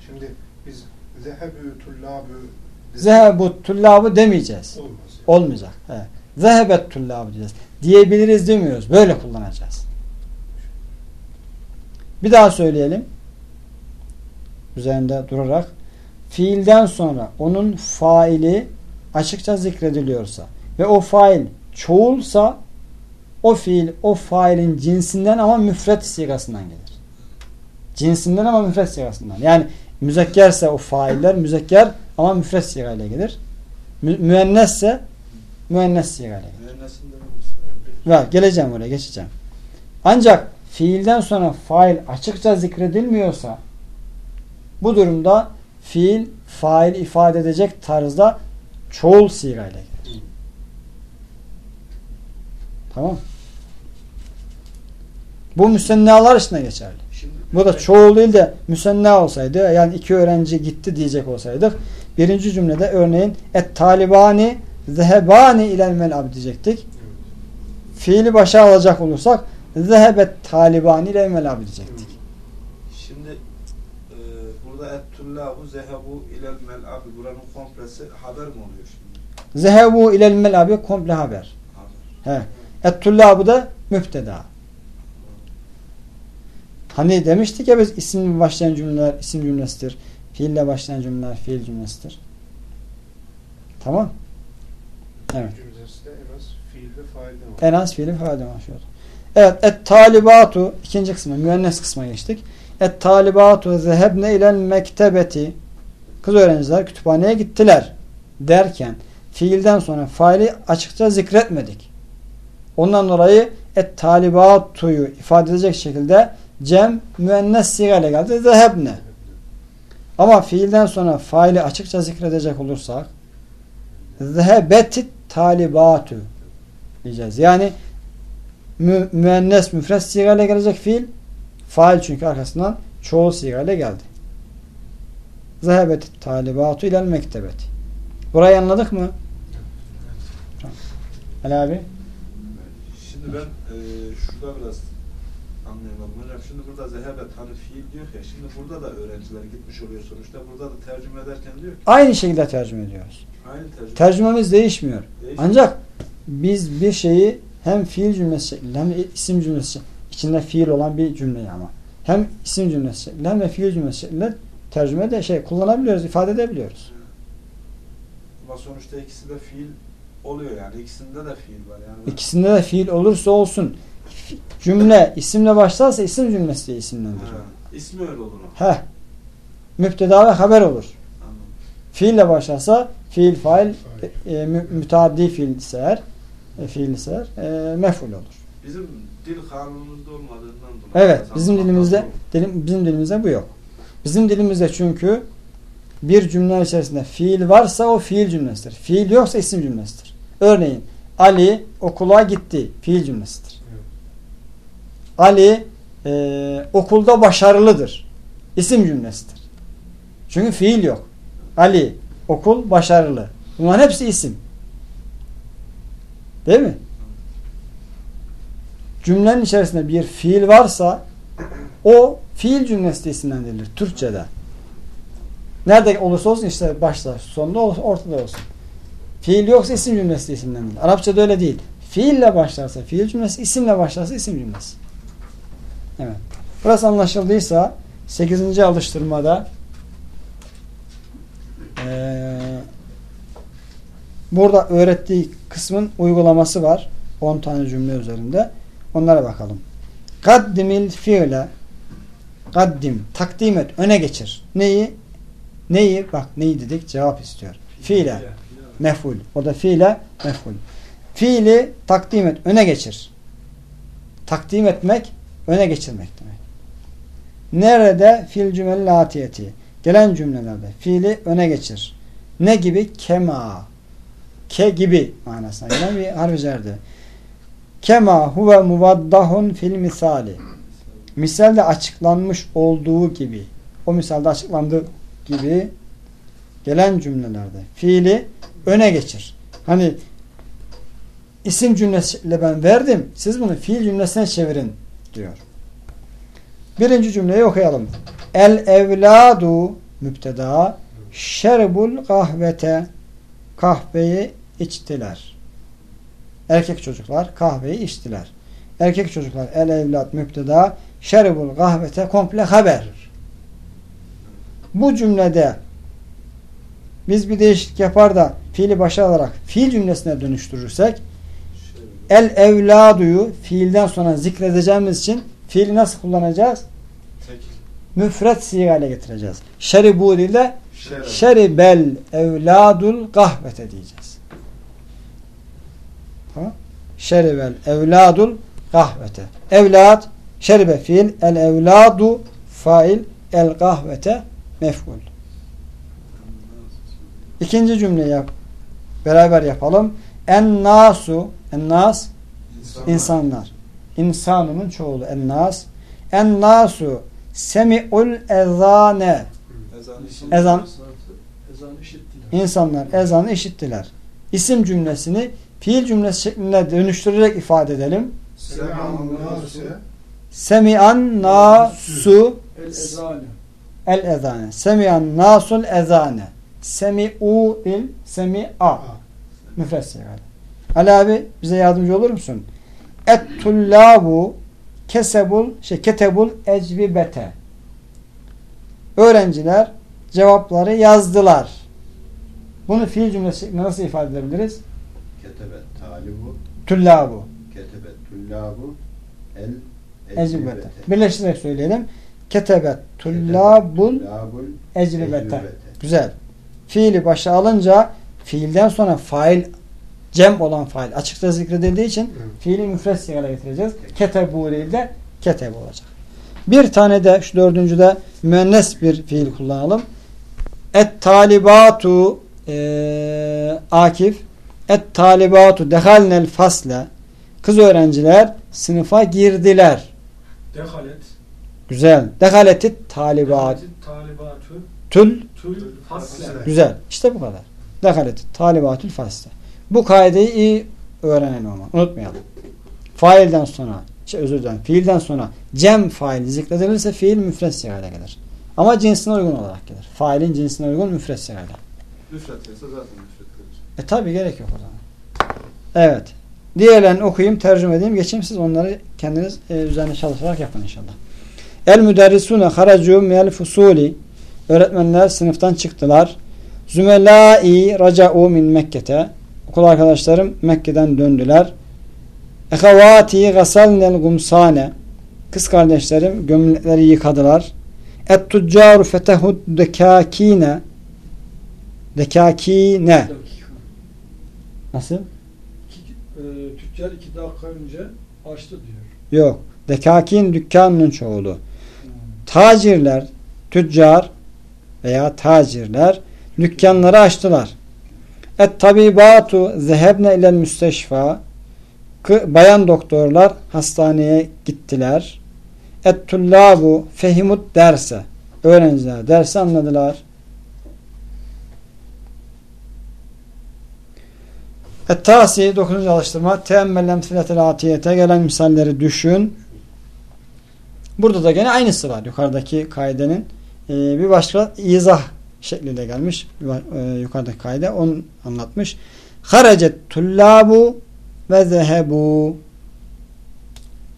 Şimdi biz zehebü tullabü Zehebu tullabı demeyeceğiz. olmaz. Olmayacak. He. Zehebet tullabı diyeceğiz. Diyebiliriz demiyoruz. Böyle kullanacağız. Bir daha söyleyelim. Üzerinde durarak. Fiilden sonra onun faili açıkça zikrediliyorsa ve o fail çoğulsa o fiil o failin cinsinden ama müfret sigasından gelir. Cinsinden ama müfret sigasından. Yani müzekkerse o failler müzekker ama müfret sigayla gelir. Mü müennesse müennes sigayla gelir. Ve geleceğim oraya geçeceğim. Ancak fiilden sonra fail açıkça zikredilmiyorsa bu durumda fiil fail ifade edecek tarzda çoğul sigayla gelir. Tamam. Bu müsennalar için geçerli. Şimdi Bu da çoğul değil de müsenna olsaydı yani iki öğrenci gitti diyecek olsaydık birinci cümlede örneğin et talibani zehebani ilel melab diyecektik. Fiili başa alacak olursak zehebet talibani ilel melab diyecektik. Şimdi e, burada et-tullabu zehebu ilel mel'abi buranın komplesi haber mi oluyor şimdi? Zehebu ilel melabi komple haber. Haber. He. Et tullabu da müpteda. Hani demiştik ya biz isimle başlayan cümleler isim cümlesidir. Fiille başlayan cümleler fiil cümlesidir. Tamam. Evet. En az fiil ve failden var. En az failden. Evet. Et talibatu ikinci kısmı müennes kısma geçtik. Et talibatu zehebne ilel mektebeti kız öğrenciler kütüphaneye gittiler derken fiilden sonra faili açıkça zikretmedik. Ondan dolayı et talibatuyu ifade edecek şekilde cem müennes sigayla geldi. Zehebne. Ama fiilden sonra faili açıkça zikredecek olursak zehebetit talibatu diyeceğiz. Yani mü, müennes müfres sigayla gelecek fiil fail çünkü arkasından çoğul sigayla geldi. Zehebetit talibatu ilel mektebeti. Burayı anladık mı? Tamam. Ali abi. Şimdi ben e, şurada biraz anlayamadım hocam. Şimdi burada zehebet hani fiil diyor ya. Şimdi burada da öğrenciler gitmiş oluyor sonuçta. Burada da tercüme ederken diyor ki Aynı şekilde tercüme ediyoruz. Aynı tercüme. Tercümemiz değişmiyor. Değişmiyor. Ancak biz bir şeyi hem fiil cümlesi şeklinde hem isim cümlesi içinde fiil olan bir cümleyi ama hem isim cümlesi şeklinde hem de fiil cümlesi şeklinde tercüme de şey kullanabiliyoruz, ifade edebiliyoruz. Ama sonuçta ikisi de fiil oluyor yani. İkisinde de fiil var. Yani İkisinde de fiil olursa olsun cümle isimle başlarsa isim cümlesi diye isimlendiriyor. Ha, ismi öyle olur. o. Heh. Müpteda ve haber olur. Fiille başlarsa fiil fail e, mü- müteaddi fiil ise eğer e, fiil ise eğer, e, mef'ul olur. Bizim dil kanunumuzda olmadığından dolayı. Evet, bizim dilimizde dilim, bizim dilimizde bu yok. Bizim dilimizde çünkü bir cümle içerisinde fiil varsa o fiil cümlesidir. Fiil yoksa isim cümlesidir. Örneğin Ali okula gitti. Fiil cümlesidir. Evet. Ali e, okulda başarılıdır. İsim cümlesidir. Çünkü fiil yok. Ali okul başarılı. Bunların hepsi isim. Değil mi? Cümlenin içerisinde bir fiil varsa o fiil cümlesi de isimlendirilir Türkçe'de. Nerede olursa olsun işte başta, sonunda, ol- ortada olsun. Fiil yoksa isim cümlesi de isimlendirilir. Arapçada öyle değil. Fiille başlarsa fiil cümlesi, isimle başlarsa isim cümlesi. Evet. Burası anlaşıldıysa 8. alıştırmada burada öğrettiği kısmın uygulaması var. 10 tane cümle üzerinde. Onlara bakalım. Kaddimil fiile Kaddim. Takdim et. Öne geçir. Neyi? Neyi? Bak neyi dedik? Cevap istiyor. Fiile. Meful. O da fiile meful. Fiili takdim et. Öne geçir. Takdim etmek öne geçirmek demek. Nerede? Fil cümle atiyeti. Gelen cümlelerde fiili öne geçir. Ne gibi? Kema. Ke gibi manasına gelen bir harf cerdi. Kema huve muvaddahun fil misali. Misalde açıklanmış olduğu gibi. O misalde açıklandığı gibi gelen cümlelerde fiili öne geçir. Hani isim cümlesiyle ben verdim. Siz bunu fiil cümlesine çevirin diyor. Birinci cümleyi okuyalım. El evladu müpteda şerbul kahvete kahveyi içtiler. Erkek çocuklar kahveyi içtiler. Erkek çocuklar el evlat müpteda şerbul kahvete komple haber. Bu cümlede biz bir değişiklik yapar da fiili başa alarak fiil cümlesine dönüştürürsek el evladuyu fiilden sonra zikredeceğimiz için fiili nasıl kullanacağız? Müfret sigayla getireceğiz. Şeribu değil de şeribel evladul kahvete diyeceğiz. Tamam. Şeribel evladul kahvete. Evlad şeribe fiil el evladu fail el kahvete mef'ul. İkinci cümle yap. Beraber yapalım. En nasu en nas İnsanlar. insanlar. İnsanının çoğulu en nas. En nasu semi'ul ezane. Ezan. İnsanlar ezanı işittiler. İsim cümlesini fiil cümlesi şeklinde dönüştürerek ifade edelim. Semi'an nasu El ezane. el ezane. Semi'an nasul ezane. Semi'u il semi'a. Müfret sigara. Ali abi bize yardımcı olur musun? Et tullabu kesebul şey ketebul ecvibete. Öğrenciler cevapları yazdılar. Bunu fiil cümlesi nasıl ifade edebiliriz? Ketebet talibu, Tullabu. ketebet tullabu, el ecvibete. Birleştirerek söyleyelim. Ketebet tullabul ecvibete. Güzel. Fiili başa alınca fiilden sonra fail cem olan fail açıkta zikredildiği için fiili müfret sigara getireceğiz. Ketebu değil de keteb olacak. Bir tane de şu dördüncüde müennes bir fiil kullanalım. Et talibatu eee, Akif et talibatu dehalnel fasle kız öğrenciler sınıfa girdiler. Dehalet. Güzel. Dehaleti talibat. Talibatü. Tül Tül fasle. Güzel. İşte bu kadar. Dehaleti talibatül fasle. Bu kaideyi iyi öğrenelim ama. Unutmayalım. Failden sonra şey özür dilerim. Fiilden sonra cem fail zikredilirse fiil müfret sigayla gelir. Ama cinsine uygun olarak gelir. Failin cinsine uygun müfret sigayla. Müfret ise zaten müfret gelir. E tabi gerek yok o zaman. Evet. Diğerlerini okuyayım, tercüme edeyim. Geçeyim siz onları kendiniz e, üzerine çalışarak yapın inşallah. El müderrisune haracu miyel fusuli Öğretmenler sınıftan çıktılar. Zümelai raca'u min Mekke'te Okul arkadaşlarım Mekke'den döndüler. Ehevati gasalnel gumsane Kız kardeşlerim gömlekleri yıkadılar. Et tüccaru fetehud dekakine Dekakine Nasıl? E, tüccar iki dakika önce açtı diyor. Yok. Dekakin dükkanının çoğulu. Hmm. Tacirler, tüccar veya tacirler dükkanları açtılar. Et tabibatu zehebne ilel müsteşfa bayan doktorlar hastaneye gittiler. Et tullabu fehimut derse öğrenciler dersi anladılar. Et tasi 9. alıştırma teemmel emsiletel atiyete gelen misalleri düşün. Burada da gene aynısı var yukarıdaki kaidenin. Ee, bir başka izah şeklinde gelmiş. E, yukarıdaki kaide onu anlatmış. Haracet tullabu ve zehebu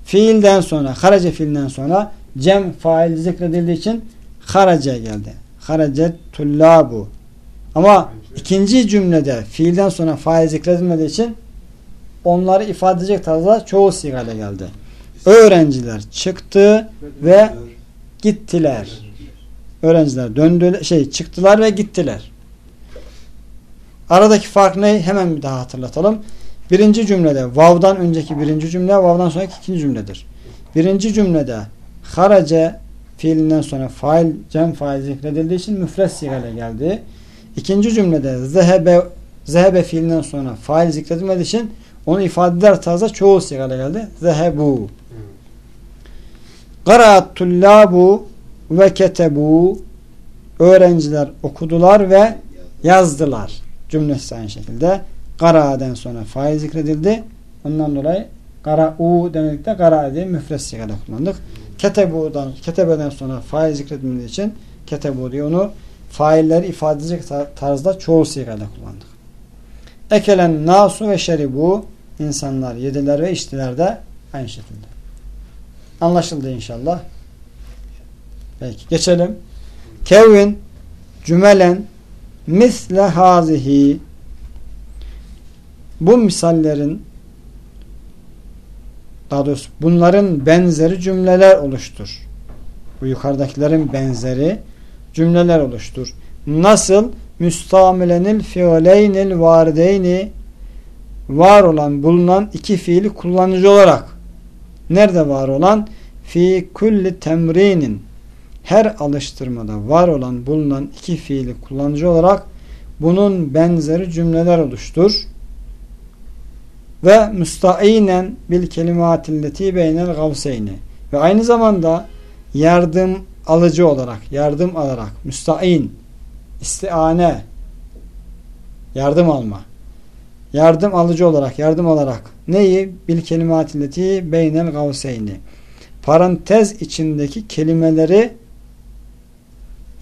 fiilden sonra harace fiilden sonra cem fail zikredildiği için harace geldi. Haracet tullabu ama iki İkinci cümlede fiilden sonra fail zikredilmediği için onları ifade edecek tarzda çoğul sigayla geldi. Öğrenciler çıktı ve gittiler. Öğrenciler döndü şey çıktılar ve gittiler. Aradaki fark ne? Hemen bir daha hatırlatalım. Birinci cümlede vav'dan önceki birinci cümle vav'dan sonraki ikinci cümledir. Birinci cümlede harace fiilinden sonra fail, cem fail zikredildiği için müfret sigayla geldi. İkinci cümlede zehebe, zehebe fiilinden sonra fail zikredilmediği için onu ifade eder tarzda çoğul sigayla geldi. Zehebu. Karaat tullabu ve ketebu öğrenciler okudular ve yazdılar. Cümlesi aynı şekilde. Kara'den sonra fail zikredildi. Ondan dolayı kara'u demekte kara diye müfret sigada kullandık. Ketebu'dan, ketebeden sonra fail zikredildiği için ketebu diye onu failleri ifade edecek tarzda çoğu sigada kullandık. Ekelen nasu ve şeribu insanlar yediler ve içtiler de aynı şekilde. Anlaşıldı inşallah. Peki geçelim. Kevin cümelen misle hazihi bu misallerin daha doğrusu bunların benzeri cümleler oluştur. Bu yukarıdakilerin benzeri cümleler oluştur. Nasıl? Müstamilenil fiileynil varideyni var olan bulunan iki fiili kullanıcı olarak nerede var olan? Fi kulli temrinin her alıştırmada var olan bulunan iki fiili kullanıcı olarak bunun benzeri cümleler oluştur. Ve müstainen bil kelimatilleti beynel gavseyni. Ve aynı zamanda yardım alıcı olarak, yardım alarak, müstain, istiane, yardım alma. Yardım alıcı olarak, yardım alarak neyi? Bil kelimatilleti beynel gavseyni. Parantez içindeki kelimeleri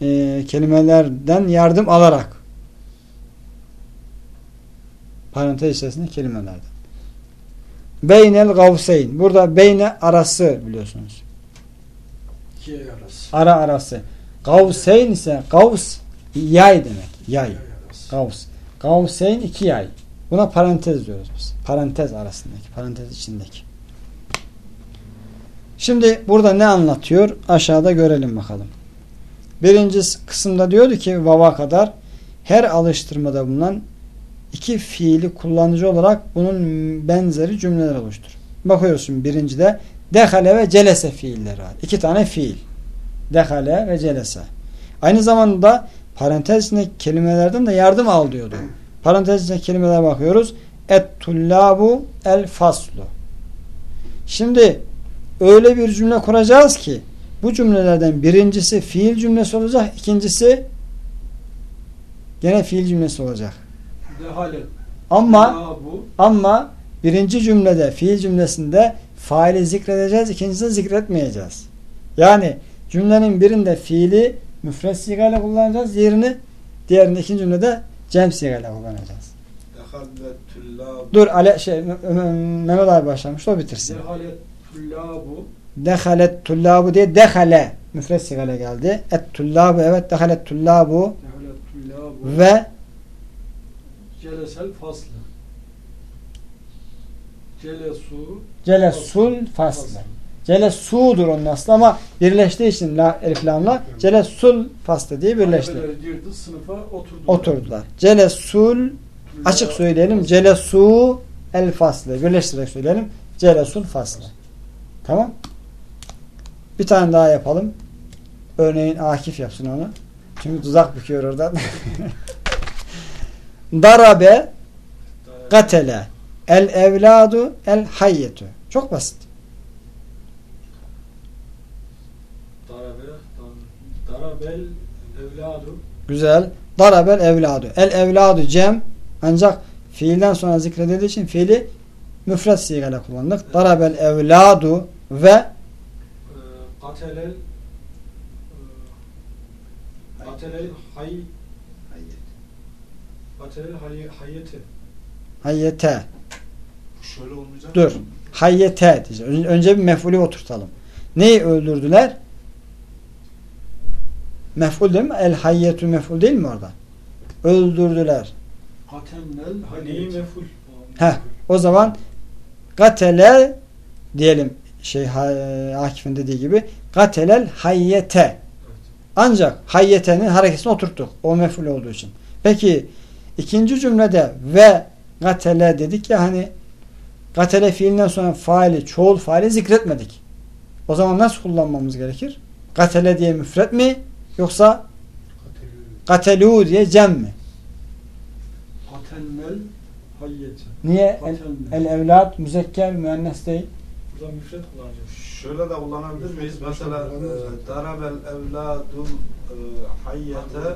e, kelimelerden yardım alarak parantez içerisinde kelimelerden. Beynel gavseyn. Burada beyne arası biliyorsunuz. İki arası. Ara arası. Gavseyn ise gavs yay demek. Yay. Gavs. Gavseyn iki yay. Buna parantez diyoruz biz. Parantez arasındaki. Parantez içindeki. Şimdi burada ne anlatıyor? Aşağıda görelim bakalım. Birinci kısımda diyordu ki vava kadar her alıştırmada bulunan iki fiili kullanıcı olarak bunun benzeri cümleler oluştur. Bakıyoruz şimdi birincide dehale ve celese fiilleri var. İki tane fiil. Dehale ve celese. Aynı zamanda parantez içindeki kelimelerden de yardım al diyordu. Parantez içindeki kelimelere bakıyoruz. Et tullabu el faslu. Şimdi öyle bir cümle kuracağız ki bu cümlelerden birincisi fiil cümlesi olacak. ikincisi gene fiil cümlesi olacak. Dehalet. Ama ama birinci cümlede fiil cümlesinde faili zikredeceğiz. ikincisini zikretmeyeceğiz. Yani cümlenin birinde fiili müfret sigayla kullanacağız. Diğerini diğerinde ikinci cümlede cem sigayla kullanacağız. Dur Ale şey Mehmet abi başlamış o bitirsin. dehalet Dehalet tullabu diye dehale müfret sigayla geldi. Et tullabu evet dehalet tullabu ve celesel faslı. Celesu celesul faslı. Celesudur onun aslı ama birleştiği için la, elif lamla celesul faslı diye birleşti. Girdi sınıfa oturdu. Oturdular. Celesul açık söyleyelim. Celesu el faslı. Birleştirerek söyleyelim. Celesul faslı. Tamam. Bir tane daha yapalım. Örneğin Akif yapsın onu. Çünkü tuzak büküyor oradan. [LAUGHS] Darabe katele el evladu el hayyetu. Çok basit. Darabe, darabel evladu Güzel. Darabel evladu. El evladu cem ancak fiilden sonra zikredildiği için fiili müfret sigayla kullandık. Darabel evladu ve e, katelel e, hay katelel hay, hayyeti hayyete. şöyle olmayacak. Dur. Hayyete diyeceğiz. Önce, bir mef'ulü oturtalım. Neyi öldürdüler? Mef'ul değil mi? El hayyetu mef'ul değil mi orada? Öldürdüler. Katennel hani meful. Heh. O zaman gatele diyelim şey ha- Akif'in dediği gibi gatelel hayyete. Ancak hayyetenin hareketini oturttuk. O meful olduğu için. Peki ikinci cümlede ve gatele dedik ya hani gatele fiilinden sonra faili, çoğul faili zikretmedik. O zaman nasıl kullanmamız gerekir? Gatele diye müfret mi yoksa gatelu diye cem mi? Katennel hayyete. Niye el, el evlat müzekker müennes değil? Burada müfret kullanacağız. Şöyle de kullanabilir miyiz? Mesela e, darabel evladul e, hayyete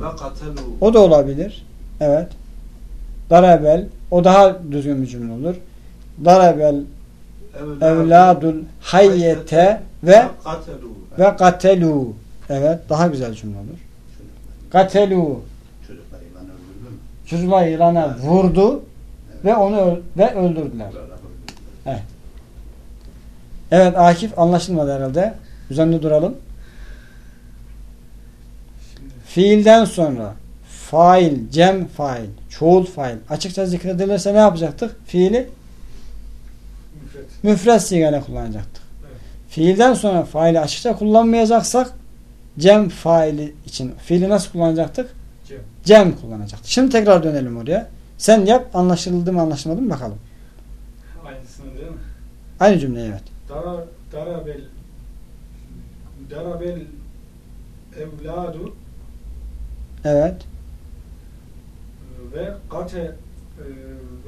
ve katelu. O da olabilir. Evet. Darabel o daha düzgün bir cümle olur. Darabel evladul hayyete ve katelu. ve gatelu. Evet, daha güzel cümle olur. Gatelu. Çocuklar yılana vurdu ve onu ve öldürdüler. Evet Akif anlaşılmadı herhalde. Üzerinde duralım. Fiilden sonra fail, cem fail, çoğul fail açıkça zikredilirse ne yapacaktık? Fiili Müfret. müfret sigayla kullanacaktık. Evet. Fiilden sonra faili açıkça kullanmayacaksak cem faili için fiili nasıl kullanacaktık? Cem. Cem kullanacaktık. Şimdi tekrar dönelim oraya. Sen yap anlaşıldı mı anlaşılmadı mı bakalım. Aynısını değil mi? Aynı cümle evet. Dara, darabel darabel evladu Evet. ve kate e,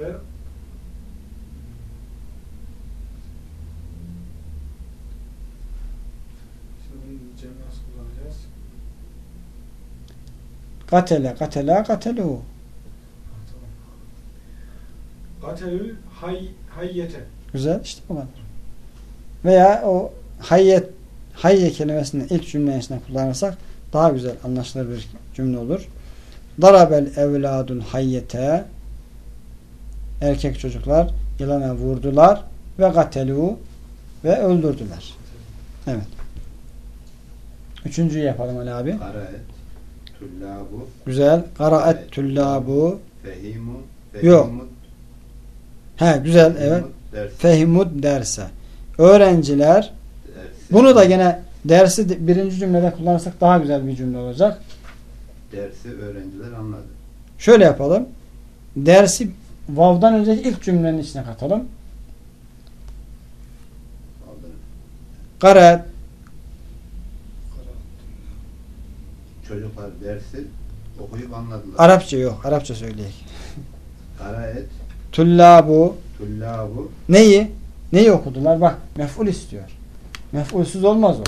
ve? Katele, katela, katelu. Katelül hay, hayyete. Güzel işte bu kadar. Veya o hayyet hayye kelimesini ilk cümle içinde kullanırsak daha güzel anlaşılır bir cümle olur. Darabel evladul hayyete erkek çocuklar yılana vurdular ve gatelu ve öldürdüler. Evet. Üçüncüyü yapalım Ali abi. Karaet, tullabu, Güzel. Karaet tüllabu. fehimu, Yok. fehimut, He güzel evet. Fehimud derse. Öğrenciler Bunu da gene dersi de- birinci cümlede kullanırsak daha güzel bir cümle olacak. dersi öğrenciler anladı. Şöyle yapalım. Dersi vav'dan önceki ilk cümlenin içine katalım. Karaet Çocuklar dersi okuyup anladılar. Arapça yok. Arapça söyleyeyim. Karaet, Tullabu tullabu, neyi? Neyi okudular? Bak mef'ul istiyor. Mef'ulsüz olmaz o.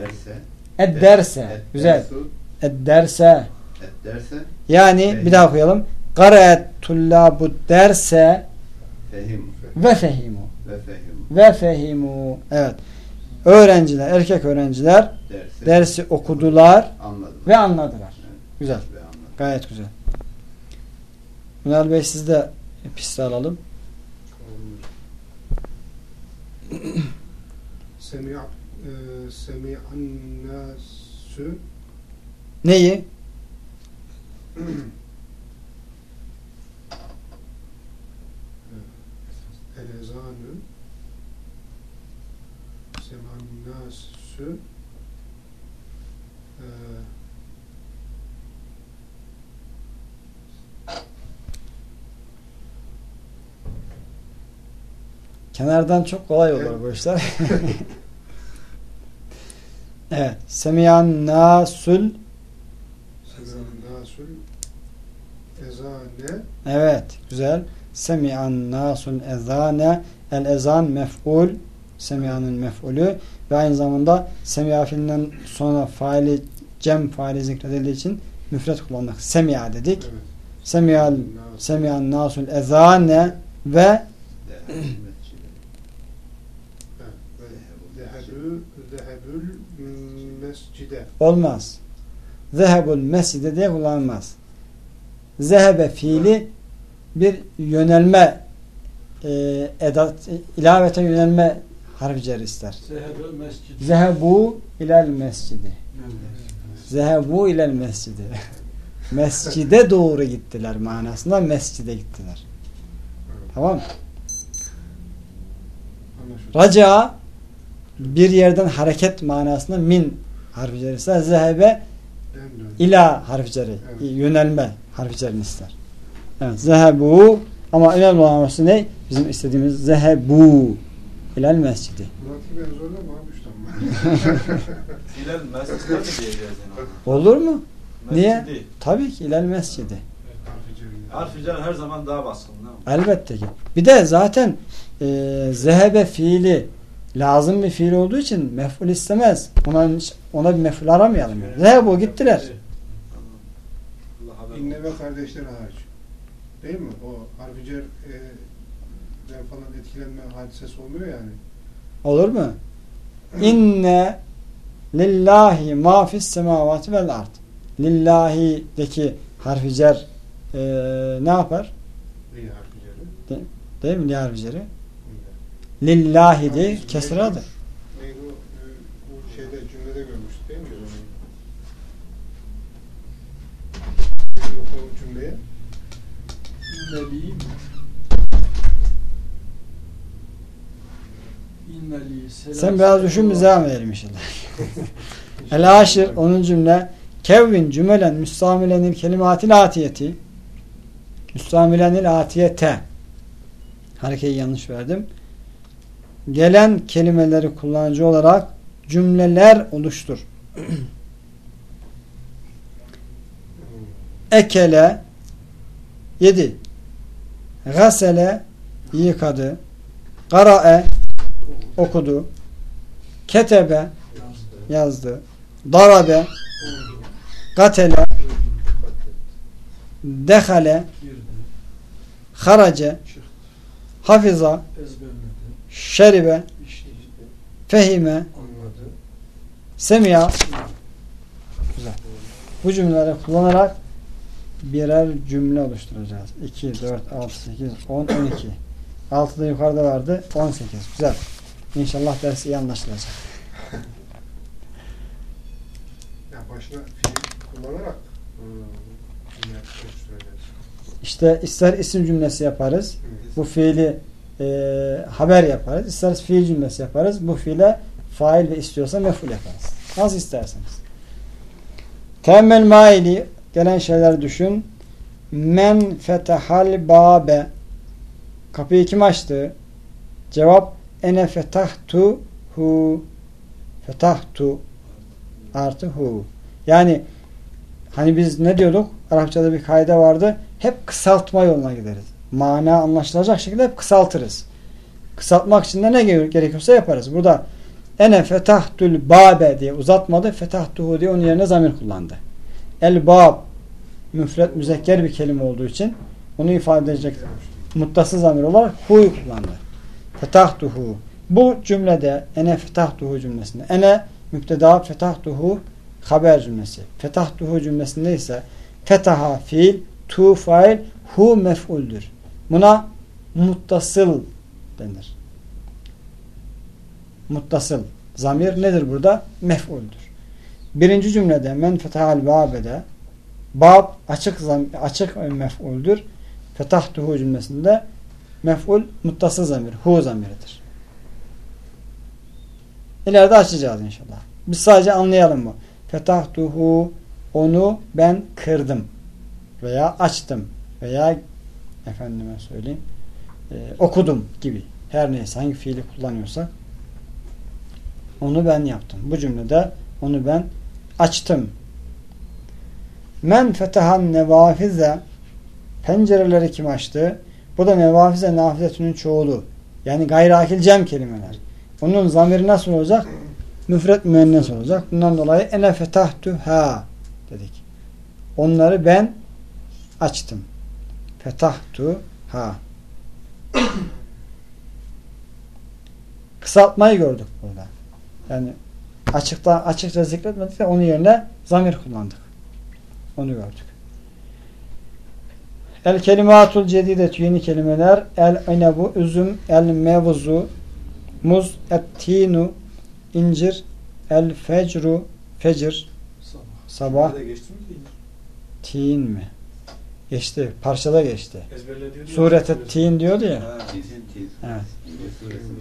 derse, Ed derse. et Güzel. dersu, Ed derse. et derse, Yani Fehim. bir daha okuyalım. Karaet tullabu derse fehim ve fehimu. ve fehim Ve fehimu. Evet. Öğrenciler, erkek öğrenciler dersi, dersi okudular anladılar. ve anladılar. Evet, Güzel. Ve anladılar. Gayet güzel. Ünal Bey siz de piste alalım. Semi'a e, semi'an nasu Neyi? el ezanü semi'an nasu e, Kenardan çok kolay olur Evet. bu işler. [LAUGHS] evet. Semiyan nasul semi'an nasul ezane Evet. Güzel. Semiyan nasul ezane el ezan mef'ul Semiyanın mef'ulü ve aynı zamanda semiya fiilinden sonra faili cem faili zikredildiği için müfret kullandık. Semiya dedik. evet Semiyal Nas- semiyan nasul ezane ve Dersi mescidi. evet, ve zehebü zehebül mescide olmaz. Zehebul mescide diye kullanılmaz. Zehebe fiili bir yönelme e, edat ilavete yönelme harfi cer ister. Zehebu ilel mescidi. Zehebu ilel mescidi. [LAUGHS] Mescide doğru gittiler manasında mescide gittiler. Tamam mı? Anlaşıldı. Raca bir yerden hareket manasında min harfi ceri ise zehebe ila harfi ceri Evet. yönelme harfi cerini ister. Evet zehebu ama önemli olan ne? Bizim istediğimiz zehebu ilal mescidi. Zorlama abi. Hilal [LAUGHS] mescide mi diyeceğiz yani? Olur mu? Niye? Mescidi. Tabii ki ilal mescidi. Harfi her zaman daha baskın değil mi? Elbette ki. Bir de zaten e, zehebe fiili lazım bir fiil olduğu için mef'ul istemez. Ona, ona bir mef'ul aramayalım. Yani. Zehebu gittiler. Allah haber. İnne ve kardeşler hariç. Değil mi? O harfi cer e, den falan etkilenme hadisesi olmuyor yani. Olur mu? İnne lillahi ma fis semavati vel ard. Lillahi'deki harfi cer e, ne yapar? İyi harfi ceri. Değil mi? Ne harfi ceri? İnne. Lillahi'di. Kesradır. E, Bu şeyde cümlede görmüştük değil mi? biz onu? Yok o cümleye. İnneli İnneli selam. Sen biraz düşün bize edelim inşallah. [LAUGHS] El aşir 10. cümle Kevvin cümelen müstamilenil kelimatil atiyeti müstamilenil atiyete harekeyi yanlış verdim. Gelen kelimeleri kullanıcı olarak cümleler oluştur. [CLEARS THROAT] Ekele yedi. Gasele yıkadı. Kara'e okudu. Ketebe yazdı. Darabe katele dehale harace hafiza şeribe fehime semiya Güzel. Bu cümleleri kullanarak birer cümle oluşturacağız. 2, 4, 6, 8, 10, 12. 6 da yukarıda vardı. 18. Güzel. İnşallah ders iyi anlaşılacak. [LAUGHS] Ya başına fiil kullanarak hmm. İşte ister isim cümlesi yaparız. Bu fiili e, haber yaparız. İster fiil cümlesi yaparız. Bu fiile fail ve istiyorsa mef'ul yaparız. Nasıl isterseniz. Temmel maili gelen şeyler düşün. Men fetehal babe Kapıyı kim açtı? Cevap ene fetahtu hu fetahtu artı hu. Yani hani biz ne diyorduk? Arapçada bir kaide vardı. Hep kısaltma yoluna gideriz. Mana anlaşılacak şekilde hep kısaltırız. Kısaltmak için de ne gerekiyorsa yaparız. Burada ene fetahtul babe diye uzatmadı. Fetahtuhu diye onun yerine zamir kullandı. El bab müfret müzekker bir kelime olduğu için onu ifade edecek muttası zamir olarak hu'yu kullandı. Fetahtuhu. Bu cümlede ene fetahtuhu cümlesinde ene müpteda fetahtuhu haber cümlesi. Fetahtuhu cümlesinde ise fetaha fiil, tu fail, hu mef'uldür. Buna muttasıl denir. Muttasıl. Zamir nedir burada? Mef'uldür. Birinci cümlede men fetahal babede bab açık açık mef'uldür. Fetahtuhu cümlesinde mef'ul muttasıl zamir, hu zamiridir. İleride açacağız inşallah. Biz sadece anlayalım bu. Fetahtuhu onu ben kırdım veya açtım veya efendime söyleyeyim e, okudum gibi. Her neyse hangi fiili kullanıyorsak onu ben yaptım. Bu cümlede onu ben açtım. Men fetehan nevafize pencereleri kim açtı? Bu da nevafize nafizetünün çoğulu. Yani gayrakil cem kelimeler. Onun zamiri nasıl olacak? Müfret müennes olacak. Bundan dolayı ene fetahtuha dedik. Onları ben açtım. Fetahtuha. Kısaltmayı gördük burada. Yani açıkta açıkça zikretmedik de onun yerine zamir kullandık. Onu gördük. El kelimatul cedidetü yeni kelimeler el inebu üzüm el mevuzu muz ettinu incir el fecru fecir Sabah. sabah? Tin mi? Geçti. Parçada geçti. Surete tin diyordu ya. Ha. Evet. Suresinde.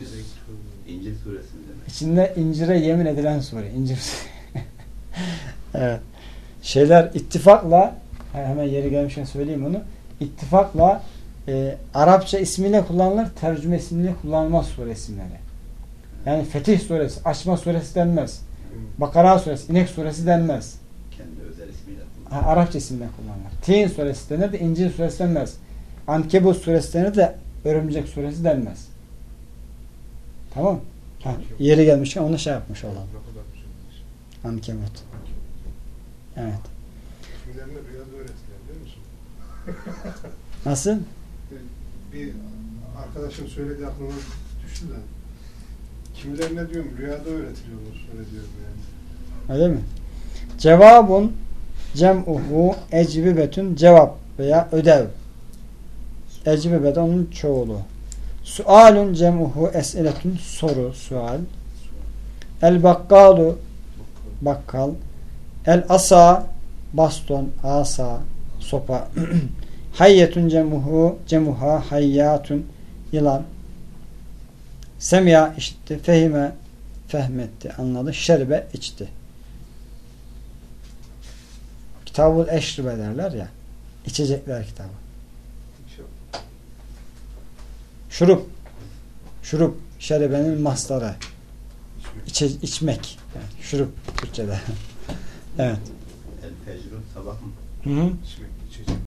İncil suresinde. İçinde incire yemin edilen sure. İncir. [LAUGHS] evet. Şeyler ittifakla hemen yeri gelmişken söyleyeyim onu. İttifakla e, Arapça ismiyle kullanılır, tercüme ismiyle kullanılmaz sure isimleri. Yani Fetih suresi, Açma suresi denmez. Bakara suresi, İnek suresi denmez. Ha. Arapça isimle kullanılır. Tin suresi denir de İncil suresi denmez. Ankebut suresi denir de Örümcek suresi denmez. Tamam ha, Yeri gelmişken onu şey yapmış olalım. Ankebut. Evet. [LAUGHS] Nasıl? Bir arkadaşım söyledi aklıma düştü de. Kimilerine diyorum rüyada öğretiliyormuş öyle diyorum yani. Öyle mi? Cevabun cem'uhu ecvibetün cevap veya ödev. Ecvibe de onun çoğulu. Sualun cem'uhu es'iletün soru, sual. El bakkalu bakkal. El asa baston, asa, sopa. [CLEARS THROAT] Hayyetun cemuhu cemuha hayyatun yılan. Semya işitti, fehime fehmetti, anladı. Şerbe içti. Kitabul eşribe derler ya. İçecekler kitabı. Şurup. Şurup. Şerebenin mastarı. İçmek. İçe, içmek. Yani şurup Türkçe'de. [LAUGHS] evet. El fecru sabah mı? Hı -hı. İçmek.